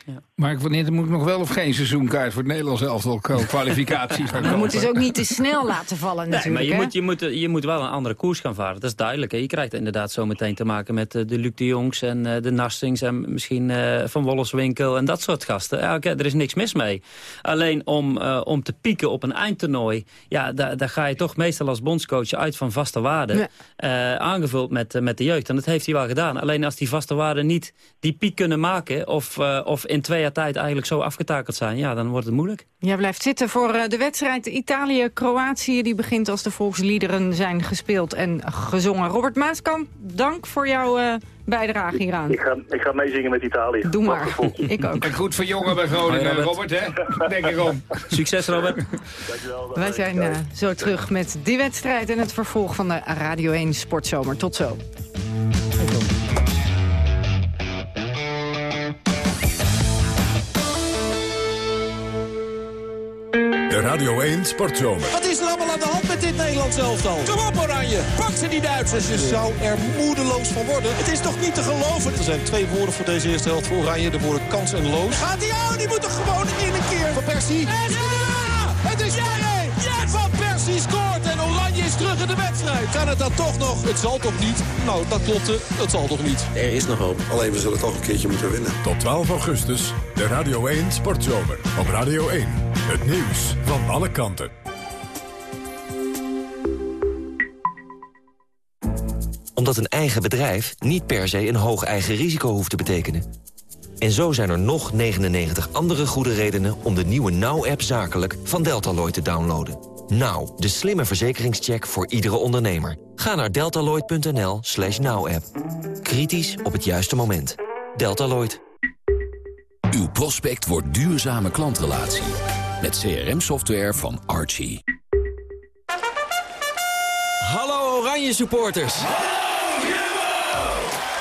Ja. Maar wanneer moet ik nog wel of geen seizoenkaart voor het Nederlands elftal kwalificaties gaan Je moet dus ook niet te snel laten vallen natuurlijk. Nee, maar je hè? moet, je, moet, je moet wel een andere koers gaan varen. Dat is duidelijk. Hè? Je krijgt inderdaad zo meteen te maken met de Luc de Jongs en uh, de Nastings... en misschien uh, Van Wolfswinkel en dat soort gasten. Ja, okay, er is niks mis mee. Alleen om, uh, om te pieken op een eindtoernooi... ja, daar, daar ga je toch meestal als bondscoach uit van vaste waarden. Ja. Uh, aangevuld met, uh, met de jeugd. En dat heeft hij wel gedaan. Alleen als die vaste waarden niet die piek kunnen maken... of, uh, of in twee jaar tijd eigenlijk zo afgetakeld zijn... ja, dan wordt het moeilijk. Jij blijft zitten voor de wedstrijd Italië-Kroatië. Die begint als de volksliederen zijn gespeeld en gezongen. Robert Maaskamp, dank voor jouw bijdrage hieraan. Ik ga, ik ga meezingen met Italië. Doe maar. ik ook. En goed voor jongen bij Groningen, Robert, hè? Denk ik om. Succes, Robert. Dankjewel. Wij zijn uh, zo terug met die wedstrijd en het vervolg van de Radio 1 Sportzomer. Tot zo. De Radio 1 Sportzomer. Wat is er allemaal aan de hand met dit Nederlands elftal? Kom op Oranje, pak ze die Duitsers. Je zou er moedeloos van worden. Het is toch niet te geloven? Er zijn twee woorden voor deze eerste helft voor Oranje. De woorden kans en loos. Gaat hij aan? Die moet er gewoon in een keer. Van Persie. En ja! Het is 2-1! Ja! Is terug in de wedstrijd. Kan het dan toch nog? Het zal toch niet? Nou, dat klopte. Het zal toch niet? Er is nog hoop. Alleen we zullen toch een keertje moeten winnen. Tot 12 augustus, de Radio 1 Sportzomer. Op Radio 1. Het nieuws van alle kanten. Omdat een eigen bedrijf niet per se een hoog eigen risico hoeft te betekenen. En zo zijn er nog 99 andere goede redenen om de nieuwe Now-app zakelijk van Deltaloid te downloaden. Now, de slimme verzekeringscheck voor iedere ondernemer. Ga naar deltaloid.nl slash now-app. Kritisch op het juiste moment. Deltaloid. Uw prospect wordt duurzame klantrelatie. Met CRM-software van Archie. Hallo Oranje supporters.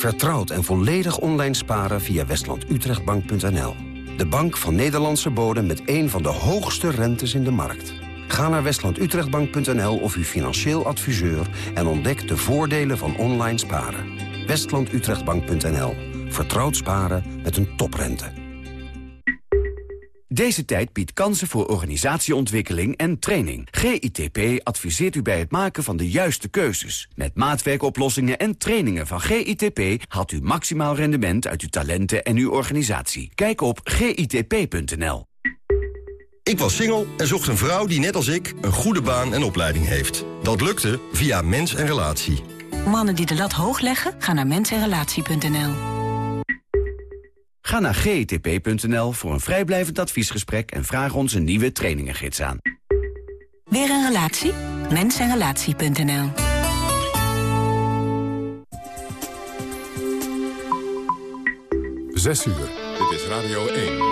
Vertrouwd en volledig online sparen via westlandutrechtbank.nl. De bank van Nederlandse bodem met een van de hoogste rentes in de markt. Ga naar westlandutrechtbank.nl of uw financieel adviseur... en ontdek de voordelen van online sparen. westlandutrechtbank.nl. Vertrouwd sparen met een toprente. Deze tijd biedt kansen voor organisatieontwikkeling en training. GITP adviseert u bij het maken van de juiste keuzes. Met maatwerkoplossingen en trainingen van GITP... haalt u maximaal rendement uit uw talenten en uw organisatie. Kijk op gitp.nl. Ik was single en zocht een vrouw die net als ik een goede baan en opleiding heeft. Dat lukte via Mens en Relatie. Mannen die de lat hoog leggen, gaan naar mensenrelatie.nl. Ga naar gitp.nl voor een vrijblijvend adviesgesprek... en vraag ons een nieuwe trainingengids aan. Weer een relatie? Mensenrelatie.nl Zes uur. Dit is Radio 1.